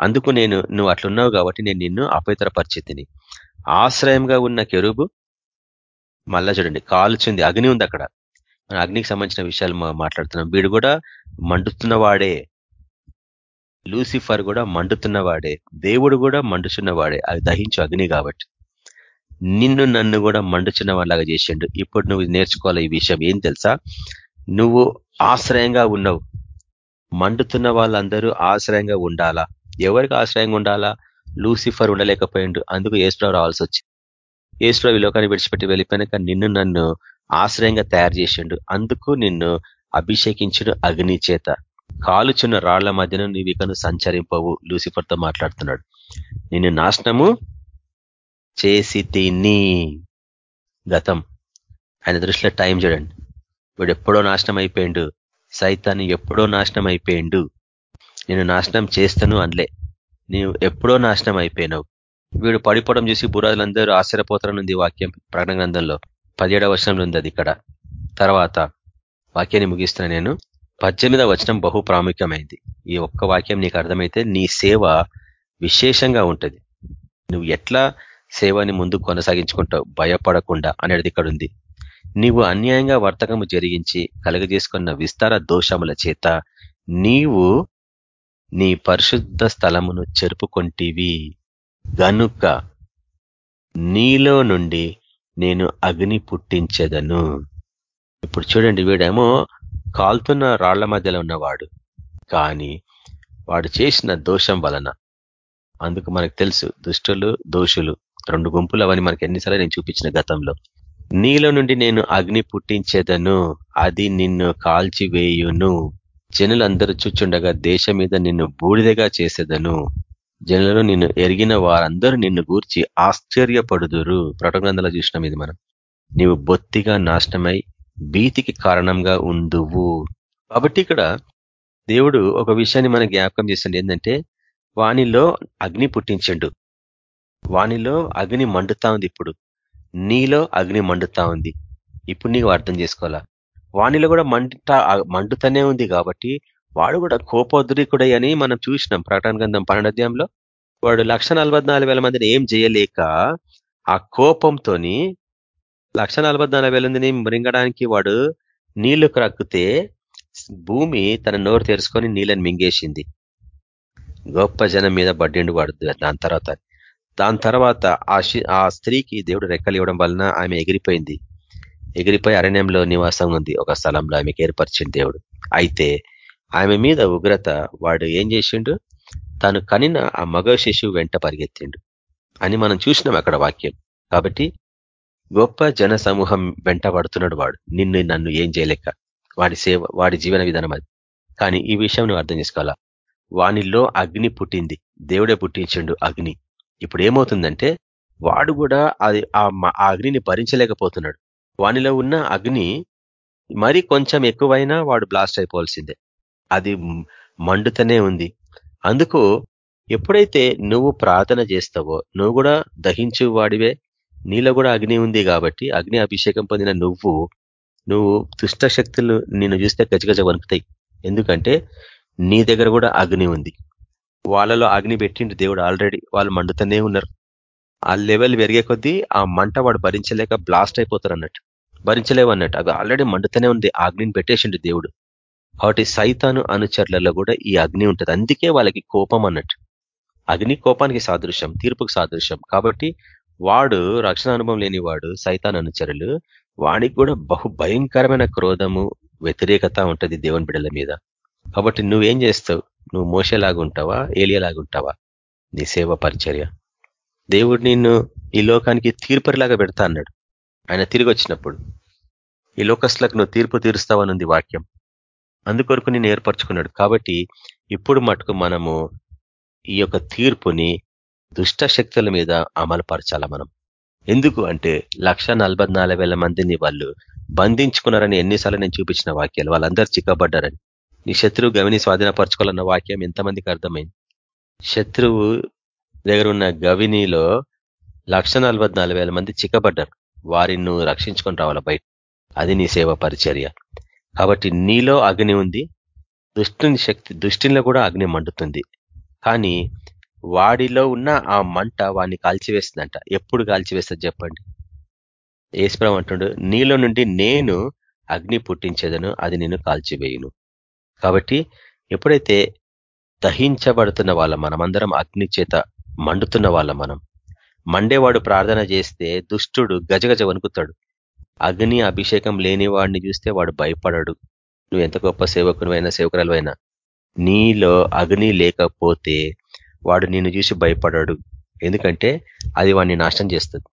అందుకు నేను నువ్వు అట్లున్నావు కాబట్టి నేను నిన్ను అపవిత్ర పరిస్థితిని ఆశ్రయంగా ఉన్న కెరుబు మళ్ళా చూడండి కాలుచుంది అగ్ని ఉంది అక్కడ. అగ్నికి సంబంధించిన విషయాలు మాట్లాడుతున్నాం. వీడు కూడా మండుతున్నవాడే. లూసిఫర్ కూడా మండుతున్నవాడే. దేవుడు కూడా మండుచున్నవాడే. అది దహించు అగ్ని కాబట్టి. నిన్ను నన్ను కూడా మండుచున్న వాళ్ళగా చేసిండు. ఇప్పుడు నువ్వు నేర్చుకోవాలి ఈ విషయం. ఏం తెలుసా? నువ్వు ఆశ్రయంగా ఉన్నావు మండుతున్న వాళ్ళందరూ ఆశ్రయంగా ఉండాలా? ఎవరికి ఆశ్రయంగా ఉండాలా? లూసిఫర్ ఉండలేకపోయిండు. అందుకు ఏసురావు రావాల్సి వచ్చింది. ఈ లోకాన్ని విడిచిపెట్టి వెళ్ళిపోయినాక నిన్ను నన్ను ఆశ్రయంగా తయారు చేసిండు. అందుకు నిన్ను అభిషేకించిడు అగ్ని చేత. కాలుచున్న రాళ్ళ మధ్యన నీవు ఇకను సంచరింపవు లూసిఫర్తో మాట్లాడుతున్నాడు. నిన్ను నాశనము చేసి తిని. గతం. ఆయన దృష్టిలో టైం చూడండి. వీడు ఎప్పుడో నాశనం అయిపోయిండు సైతాన్ని ఎప్పుడో నాశనం అయిపోయిండు నేను నాశనం చేస్తాను అనలే. నీవు ఎప్పుడో నాశనం అయిపోయినావు వీడు పడిపోవడం చూసి బురాజులందరూ ఆశ్చర్యపోతారనుంది వాక్యం ప్రకటన గ్రంథంలో. పదిహేడవ వచనంలో ఉంది అది ఇక్కడ. తర్వాత వాక్యాన్ని ముగిస్తున్నా నేను. పద్దెనిమిదవ వచనం బహు ప్రాముఖ్యమైంది. ఈ ఒక్క వాక్యం నీకు అర్థమైతే నీ సేవ విశేషంగా ఉంటుంది. నువ్వు ఎట్లా సేవని ముందు కొనసాగించుకుంటావు? భయపడకుండా అనేది ఇక్కడ ఉంది నీవు అన్యాయంగా వర్తకము జరిగించి కలగజేసుకున్న విస్తార దోషముల చేత నీవు నీ పరిశుద్ధ స్థలమును చెరుపుకొంటివి. గనుక నీలో నుండి నేను అగ్ని పుట్టించేదను. ఇప్పుడు చూడండి వీడేమో కాల్తున్న రాళ్ళ మధ్యలో ఉన్నవాడు. కానీ వాడు చేసిన దోషం వలన అందుకు మనకు తెలుసు దుష్టులు దోషులు రెండు గుంపులు అవని మనకి ఎన్నిసార్లు నేను చూపించిన గతంలో. నీలో నుండి నేను అగ్ని పుట్టించేదను అది నిన్ను కాల్చివేయును. జనులందరూ చూచుండగా దేశం మీద నిన్ను బూడిదగా చేసేదను. జనులను నిన్ను ఎరిగిన వారందరూ నిన్ను గూర్చి ఆశ్చర్యపడుదురు. ప్రటగ్రంథాలు చూసినాం ఇది మనం. నీవు బొత్తిగా నాశనమై భీతికి కారణంగా ఉండువు కాబట్టి ఇక్కడ దేవుడు ఒక విషయాన్ని మన జ్ఞాపకం చేసిండు ఏంటంటే వానిలో అగ్ని పుట్టించండు. వానిలో అగ్ని మండుతా ఉంది ఇప్పుడు. నీలో అగ్ని మండుతా ఉంది. ఇప్పుడు నీకు అర్థం చేసుకోవాలా? వానిలో కూడా మంట మండుతూనే ఉంది కాబట్టి వాడు కూడా కోపోద్రికుడై అని మనం చూసినాం. ప్రకటన గంధం పన్నెండాధ్యాయంలో వాడు లక్ష మందిని ఏం చేయలేక ఆ కోపంతో లక్ష మందిని మృంగడానికి వాడు నీళ్ళు క్రక్కితే భూమి తన నోరు తెరుచుకొని నీళ్ళని మింగేసింది. గొప్ప జనం మీద బడ్డిండు వాడు దాని తర్వాత. దాని తర్వాత ఆ స్త్రీకి దేవుడు రెక్కలు ఇవ్వడం వలన ఆమె ఎగిరిపోయింది. ఎగిరిపోయి అరణ్యంలో నివాసం ఉంది. ఒక స్థలంలో ఆమెకి ఏర్పరిచింది దేవుడు. అయితే ఆమె మీద ఉగ్రత వాడు ఏం చేసిండు? తను కనిన ఆ మగ శిశువు వెంట పరిగెత్తిండు. అని మనం చూసినాం అక్కడ వాక్యం. కాబట్టి గొప్ప జన సమూహం వెంట పడుతున్నాడు వాడు. నిన్ను నన్ను ఏం చేయలేక. వాడి సేవ వాడి జీవన విధానం అది. కానీ ఈ విషయం నువ్వు అర్థం చేసుకోవాలా? వానిలో అగ్ని పుట్టింది. దేవుడే పుట్టించిండు అగ్ని. ఇప్పుడు ఏమవుతుందంటే వాడు కూడా అది ఆ అగ్నిని భరించలేకపోతున్నాడు. వానిలో ఉన్న అగ్ని మరి కొంచెం ఎక్కువైనా వాడు బ్లాస్ట్ అయిపోవాల్సిందే. అది మండుతనే ఉంది. అందుకు ఎప్పుడైతే నువ్వు ప్రార్థన చేస్తావో నువ్వు కూడా దహించు వాడివే నీలో కూడా అగ్ని ఉంది కాబట్టి అగ్ని అభిషేకం పొందిన నువ్వు నువ్వు దుష్ట శక్తులు నిన్ను చూస్తే గజగజ వణుకుతాయి. ఎందుకంటే నీ దగ్గర కూడా అగ్ని ఉంది. వాళ్ళలో అగ్ని పెట్టిండు దేవుడు ఆల్రెడీ వాళ్ళు మండుతూనే ఉన్నారు. ఆ లెవెల్ పెరిగే కొద్దీ ఆ మంట వాడు భరించలేక బ్లాస్ట్ అయిపోతారు అన్నట్టు. భరించలేవు అన్నట్టు. ఆల్రెడీ మండుతూనే ఉంది. అగ్నిని పెట్టేసిండు దేవుడు. కాబట్టి సైతాను అనుచరులలో కూడా ఈ అగ్ని ఉంటుంది. అందుకే వాళ్ళకి కోపం అన్నట్టు. అగ్ని కోపానికి సాదృశ్యం తీర్పుకు సాదృశ్యం. కాబట్టి వాడు రక్షణ అనుభవం లేని వాడు సైతాన్ అనుచరులు వాడికి కూడా బహు భయంకరమైన క్రోధము వ్యతిరేకత ఉంటుంది దేవుని బిడ్డల మీద. కాబట్టి నువ్వేం చేస్తావు? నువ్వు మోసేలాగుంటావా ఏలియలాగుంటావా? నీ సేవ పరిచర్య. దేవుడు నిన్ను ఈ లోకానికి తీర్పరిలాగా పెడతా అన్నాడు. ఆయన తిరిగి వచ్చినప్పుడు ఈ లోకస్లకు నువ్వు తీర్పు తీరుస్తావనుంది వాక్యం. అందుకొరకు నేను ఏర్పరచుకున్నాడు. కాబట్టి ఇప్పుడు మటుకు మనము ఈ యొక్క తీర్పుని దుష్ట శక్తుల మీద అమలుపరచాల మనం? ఎందుకు అంటే లక్ష మందిని వాళ్ళు బంధించుకున్నారని ఎన్నిసార్లు నేను చూపించిన వాక్యాలు. వాళ్ళందరూ చిక్కబడ్డారని. నీ శత్రువు గవిని స్వాధీనపరచుకోవాలన్న వాక్యం ఎంతమందికి అర్థమైంది? శత్రువు దగ్గర ఉన్న గవినిలో లక్ష మంది చిక్కబడ్డారు. వారిని నువ్వు రక్షించుకొని రావాల బయట? అది నీ సేవ పరిచర్య. కాబట్టి నీలో అగ్ని ఉంది దుష్టుని శక్తి దుష్టిలో కూడా అగ్ని మండుతుంది. కానీ వాడిలో ఉన్న ఆ మంట వాడిని కాల్చివేస్తుందంట. ఎప్పుడు కాల్చివేస్తుంది చెప్పండి? ఏసుప్రభు అంటుండు నీలో నుండి నేను అగ్ని పుట్టించేదను అది నేను కాల్చివేయును. కాబట్టి ఎప్పుడైతే దహించబడుతున్న వాళ్ళ మనమందరం అగ్ని చేత మండుతున్న వాళ్ళ మనం మండేవాడు ప్రార్థన చేస్తే దుష్టుడు గజగజ వణుకుతాడు. అగ్ని అభిషేకం లేని వాడిని చూస్తే వాడు భయపడడు. నువ్వు ఎంత గొప్ప సేవకునివైనా సేవకురాలువైనా నీలో అగ్ని లేకపోతే వాడు నిన్ను చూసి భయపడాడు. ఎందుకంటే అది వాడిని నాశనం చేస్తుంది.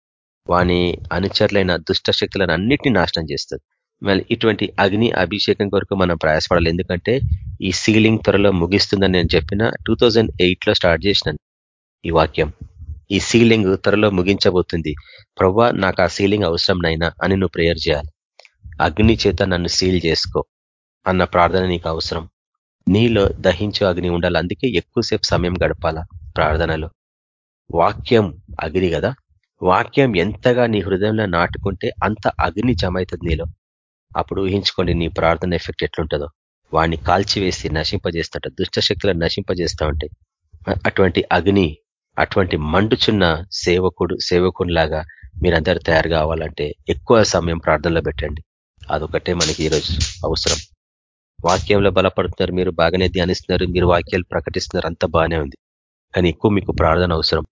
వాని అనుచరులైన దుష్ట శక్తులను అన్నిటినీ నాశనం చేస్తుంది. మళ్ళీ ఇటువంటి అగ్ని అభిషేకం కొరకు మనం ప్రయాసపడాలి. ఎందుకంటే ఈ సీలింగ్ త్వరలో ముగిస్తుందని నేను చెప్పిన టూ లో స్టార్ట్ చేసినాను ఈ వాక్యం. ఈ సీలింగ్ త్వరలో ముగించబోతుంది. ప్రవ్వా నాకు ఆ సీలింగ్ అవసరం నైనా అని నువ్వు ప్రేయర్ చేయాలి. అగ్ని చేత నన్ను సీల్ చేసుకో అన్న ప్రార్థన నీకు అవసరం. నీలో దహించు అగ్ని ఉండాలి. అందుకే ఎక్కువసేపు సమయం గడపాల ప్రార్థనలో. వాక్యం అగ్ని కదా. వాక్యం ఎంతగా నీ హృదయంలో నాటుకుంటే అంత అగ్ని జమ అవుతుంది నీలో. అప్పుడు ఊహించుకోండి నీ ప్రార్థన ఎఫెక్ట్ ఎట్లుంటుందో. వాడిని కాల్చివేసి నశింపజేస్తుంట దుష్ట శక్తులను నశింపజేస్తూ ఉంటాయి అటువంటి అగ్ని అటువంటి మండుచున్న సేవకుడు సేవకునిలాగా మీరందరూ తయారు కావాలంటే ఎక్కువ సమయం ప్రార్థనలో పెట్టండి. అదొకటే మనకి ఈరోజు అవసరం. వాక్యంలో బలపడుతున్నారు మీరు బాగానే ధ్యానిస్తున్నారు మీరు వాక్యాలు ప్రకటిస్తున్నారు అంత బాగానే ఉంది. కానీ ఎక్కువ మీకు ప్రార్థన అవసరం.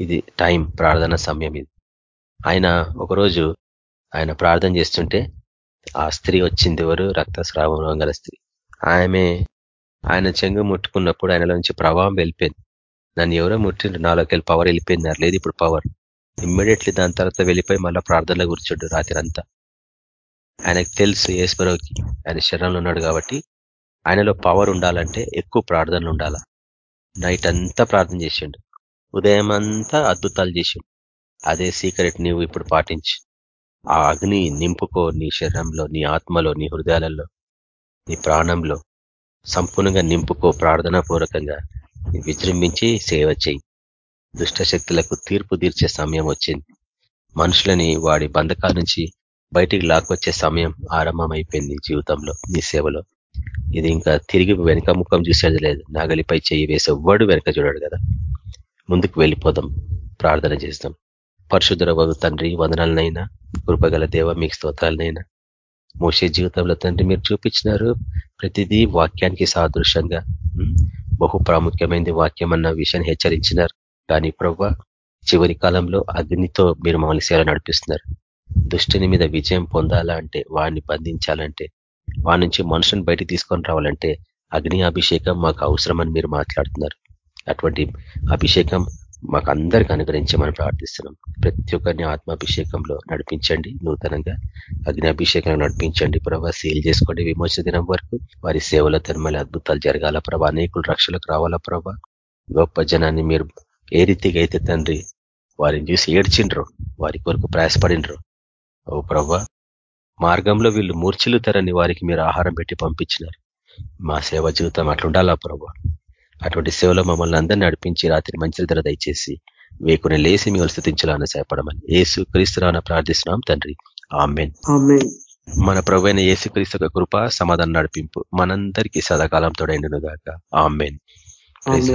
ఇది టైం ప్రార్థన సమయం ఇది. ఆయన ఒకరోజు ఆయన ప్రార్థన చేస్తుంటే ఆ స్త్రీ వచ్చింది ఎవరు? రక్తస్రావం గల స్త్రీ. ఆమె ఆయన చెంగు ముట్టుకున్నప్పుడు ఆయనలో నుంచి ప్రభావం వెళ్ళిపోయింది. నన్ను ఎవరో ముట్టిండ్రు. నాలోకి వెళ్ళి పవర్ వెళ్ళిపోయింది లేదు ఇప్పుడు పవర్ ఇమ్మీడియట్లీ దాని తర్వాత వెళ్ళిపోయి మళ్ళీ ప్రార్థనలో కూర్చోడు రాత్రి అంతా ఆయనకు తెలుసు ఏశ్వరవుకి ఆయన శరణంలో ఉన్నాడు కాబట్టి ఆయనలో పవర్ ఉండాలంటే ఎక్కువ ప్రార్థనలు ఉండాలా? నైట్ అంతా ప్రార్థన చేసిండు. ఉదయం అంతా అద్భుతాలు చేసిండు. అదే సీక్రెట్ నీవు ఇప్పుడు పాటించి. ఆ అగ్ని నింపుకో నీ శరీరంలో నీ ఆత్మలో నీ హృదయాలలో నీ ప్రాణంలో. సంపూర్ణంగా నింపుకో ప్రార్థనాపూర్వకంగా. విజృంభించి సేవ చేయి. దుష్టశక్తులకు తీర్పు తీర్చే సమయం వచ్చింది. మనుషులని వాడి బంధకాల నుంచి బయటికి లాక్కొచ్చే సమయం ఆరంభమైపోయింది జీవితంలో నీ సేవలో. ఇది ఇంకా తిరిగి వెనుక ముఖం చూసేది లేదు. నాగలిపై చేయి వేసే ఎవ్వడు వెనక చూడాడు కదా. ముందుకు వెళ్ళిపోదాం. ప్రార్థన చేస్తాం. పరశుధర వగు తండ్రి వందనాలనైనా. కృపగల దేవ మీకు స్తోత్రాలనైనా. మోసే జీవితంలో తండ్రి మీరు చూపించినారు ప్రతిదీ వాక్యానికి సాదృశ్యంగా. బహు ప్రాముఖ్యమైనది వాక్యం అన్న విషయాన్ని హెచ్చరించినారు. కానీ ప్రవ్వ చివరి కాలంలో అగ్నితో మీరు మమ్మల్ని సేవ నడిపిస్తున్నారు. దుష్టిని మీద విజయం పొందాలా అంటే వాడిని బంధించాలంటే వాడి నుంచి మనుషుని బయటికి తీసుకొని రావాలంటే అగ్ని అభిషేకం మాకు అవసరమని మీరు మాట్లాడుతున్నారు. అటువంటి అభిషేకం మాకు అందరికి అనుగ్రహించమని ప్రార్థిస్తున్నాం. ప్రతి ఒక్కరిని ఆత్మాభిషేకంలో నడిపించండి నూతనంగా అగ్నిభిషేకంలో నడిపించండి. ప్రభా సీల్ చేసుకోండి. విమోచన దినం వరకు వారి సేవల తరమల అద్భుతాలు జరగాల ప్రభా. అనేకులు రక్షలకు రావాలా ప్రభా. గొప్ప జనాన్ని మీరు ఏ రీతిగా అయితే తండ్రి వారిని చూసి ఏడ్చిండ్రు వారి కొరకు ప్రయాసపడినరు ఓ ప్రభా మార్గంలో వీళ్ళు మూర్చిలుతారని వారికి మీరు ఆహారం పెట్టి పంపించినారు. మా సేవ జీవితం అట్లుండాలా ప్రభా? అటువంటి సేవలో మమ్మల్ని అందరినీ నడిపించి రాత్రి మంచి ధర దయచేసి వేకుని లేసి మిమ్మల్ని స్థుతించాలని సేపడమని ఏసు క్రీస్తురాన ప్రార్థిస్తున్నాం తండ్రి. ఆమెన్. మన ప్రభు అయిన యేసుక్రీస్తు కృప సమాధానం నడిపింపు మనందరికీ సదాకాలం తోడైండును గాక. ఆమెన్. ప్రైజ్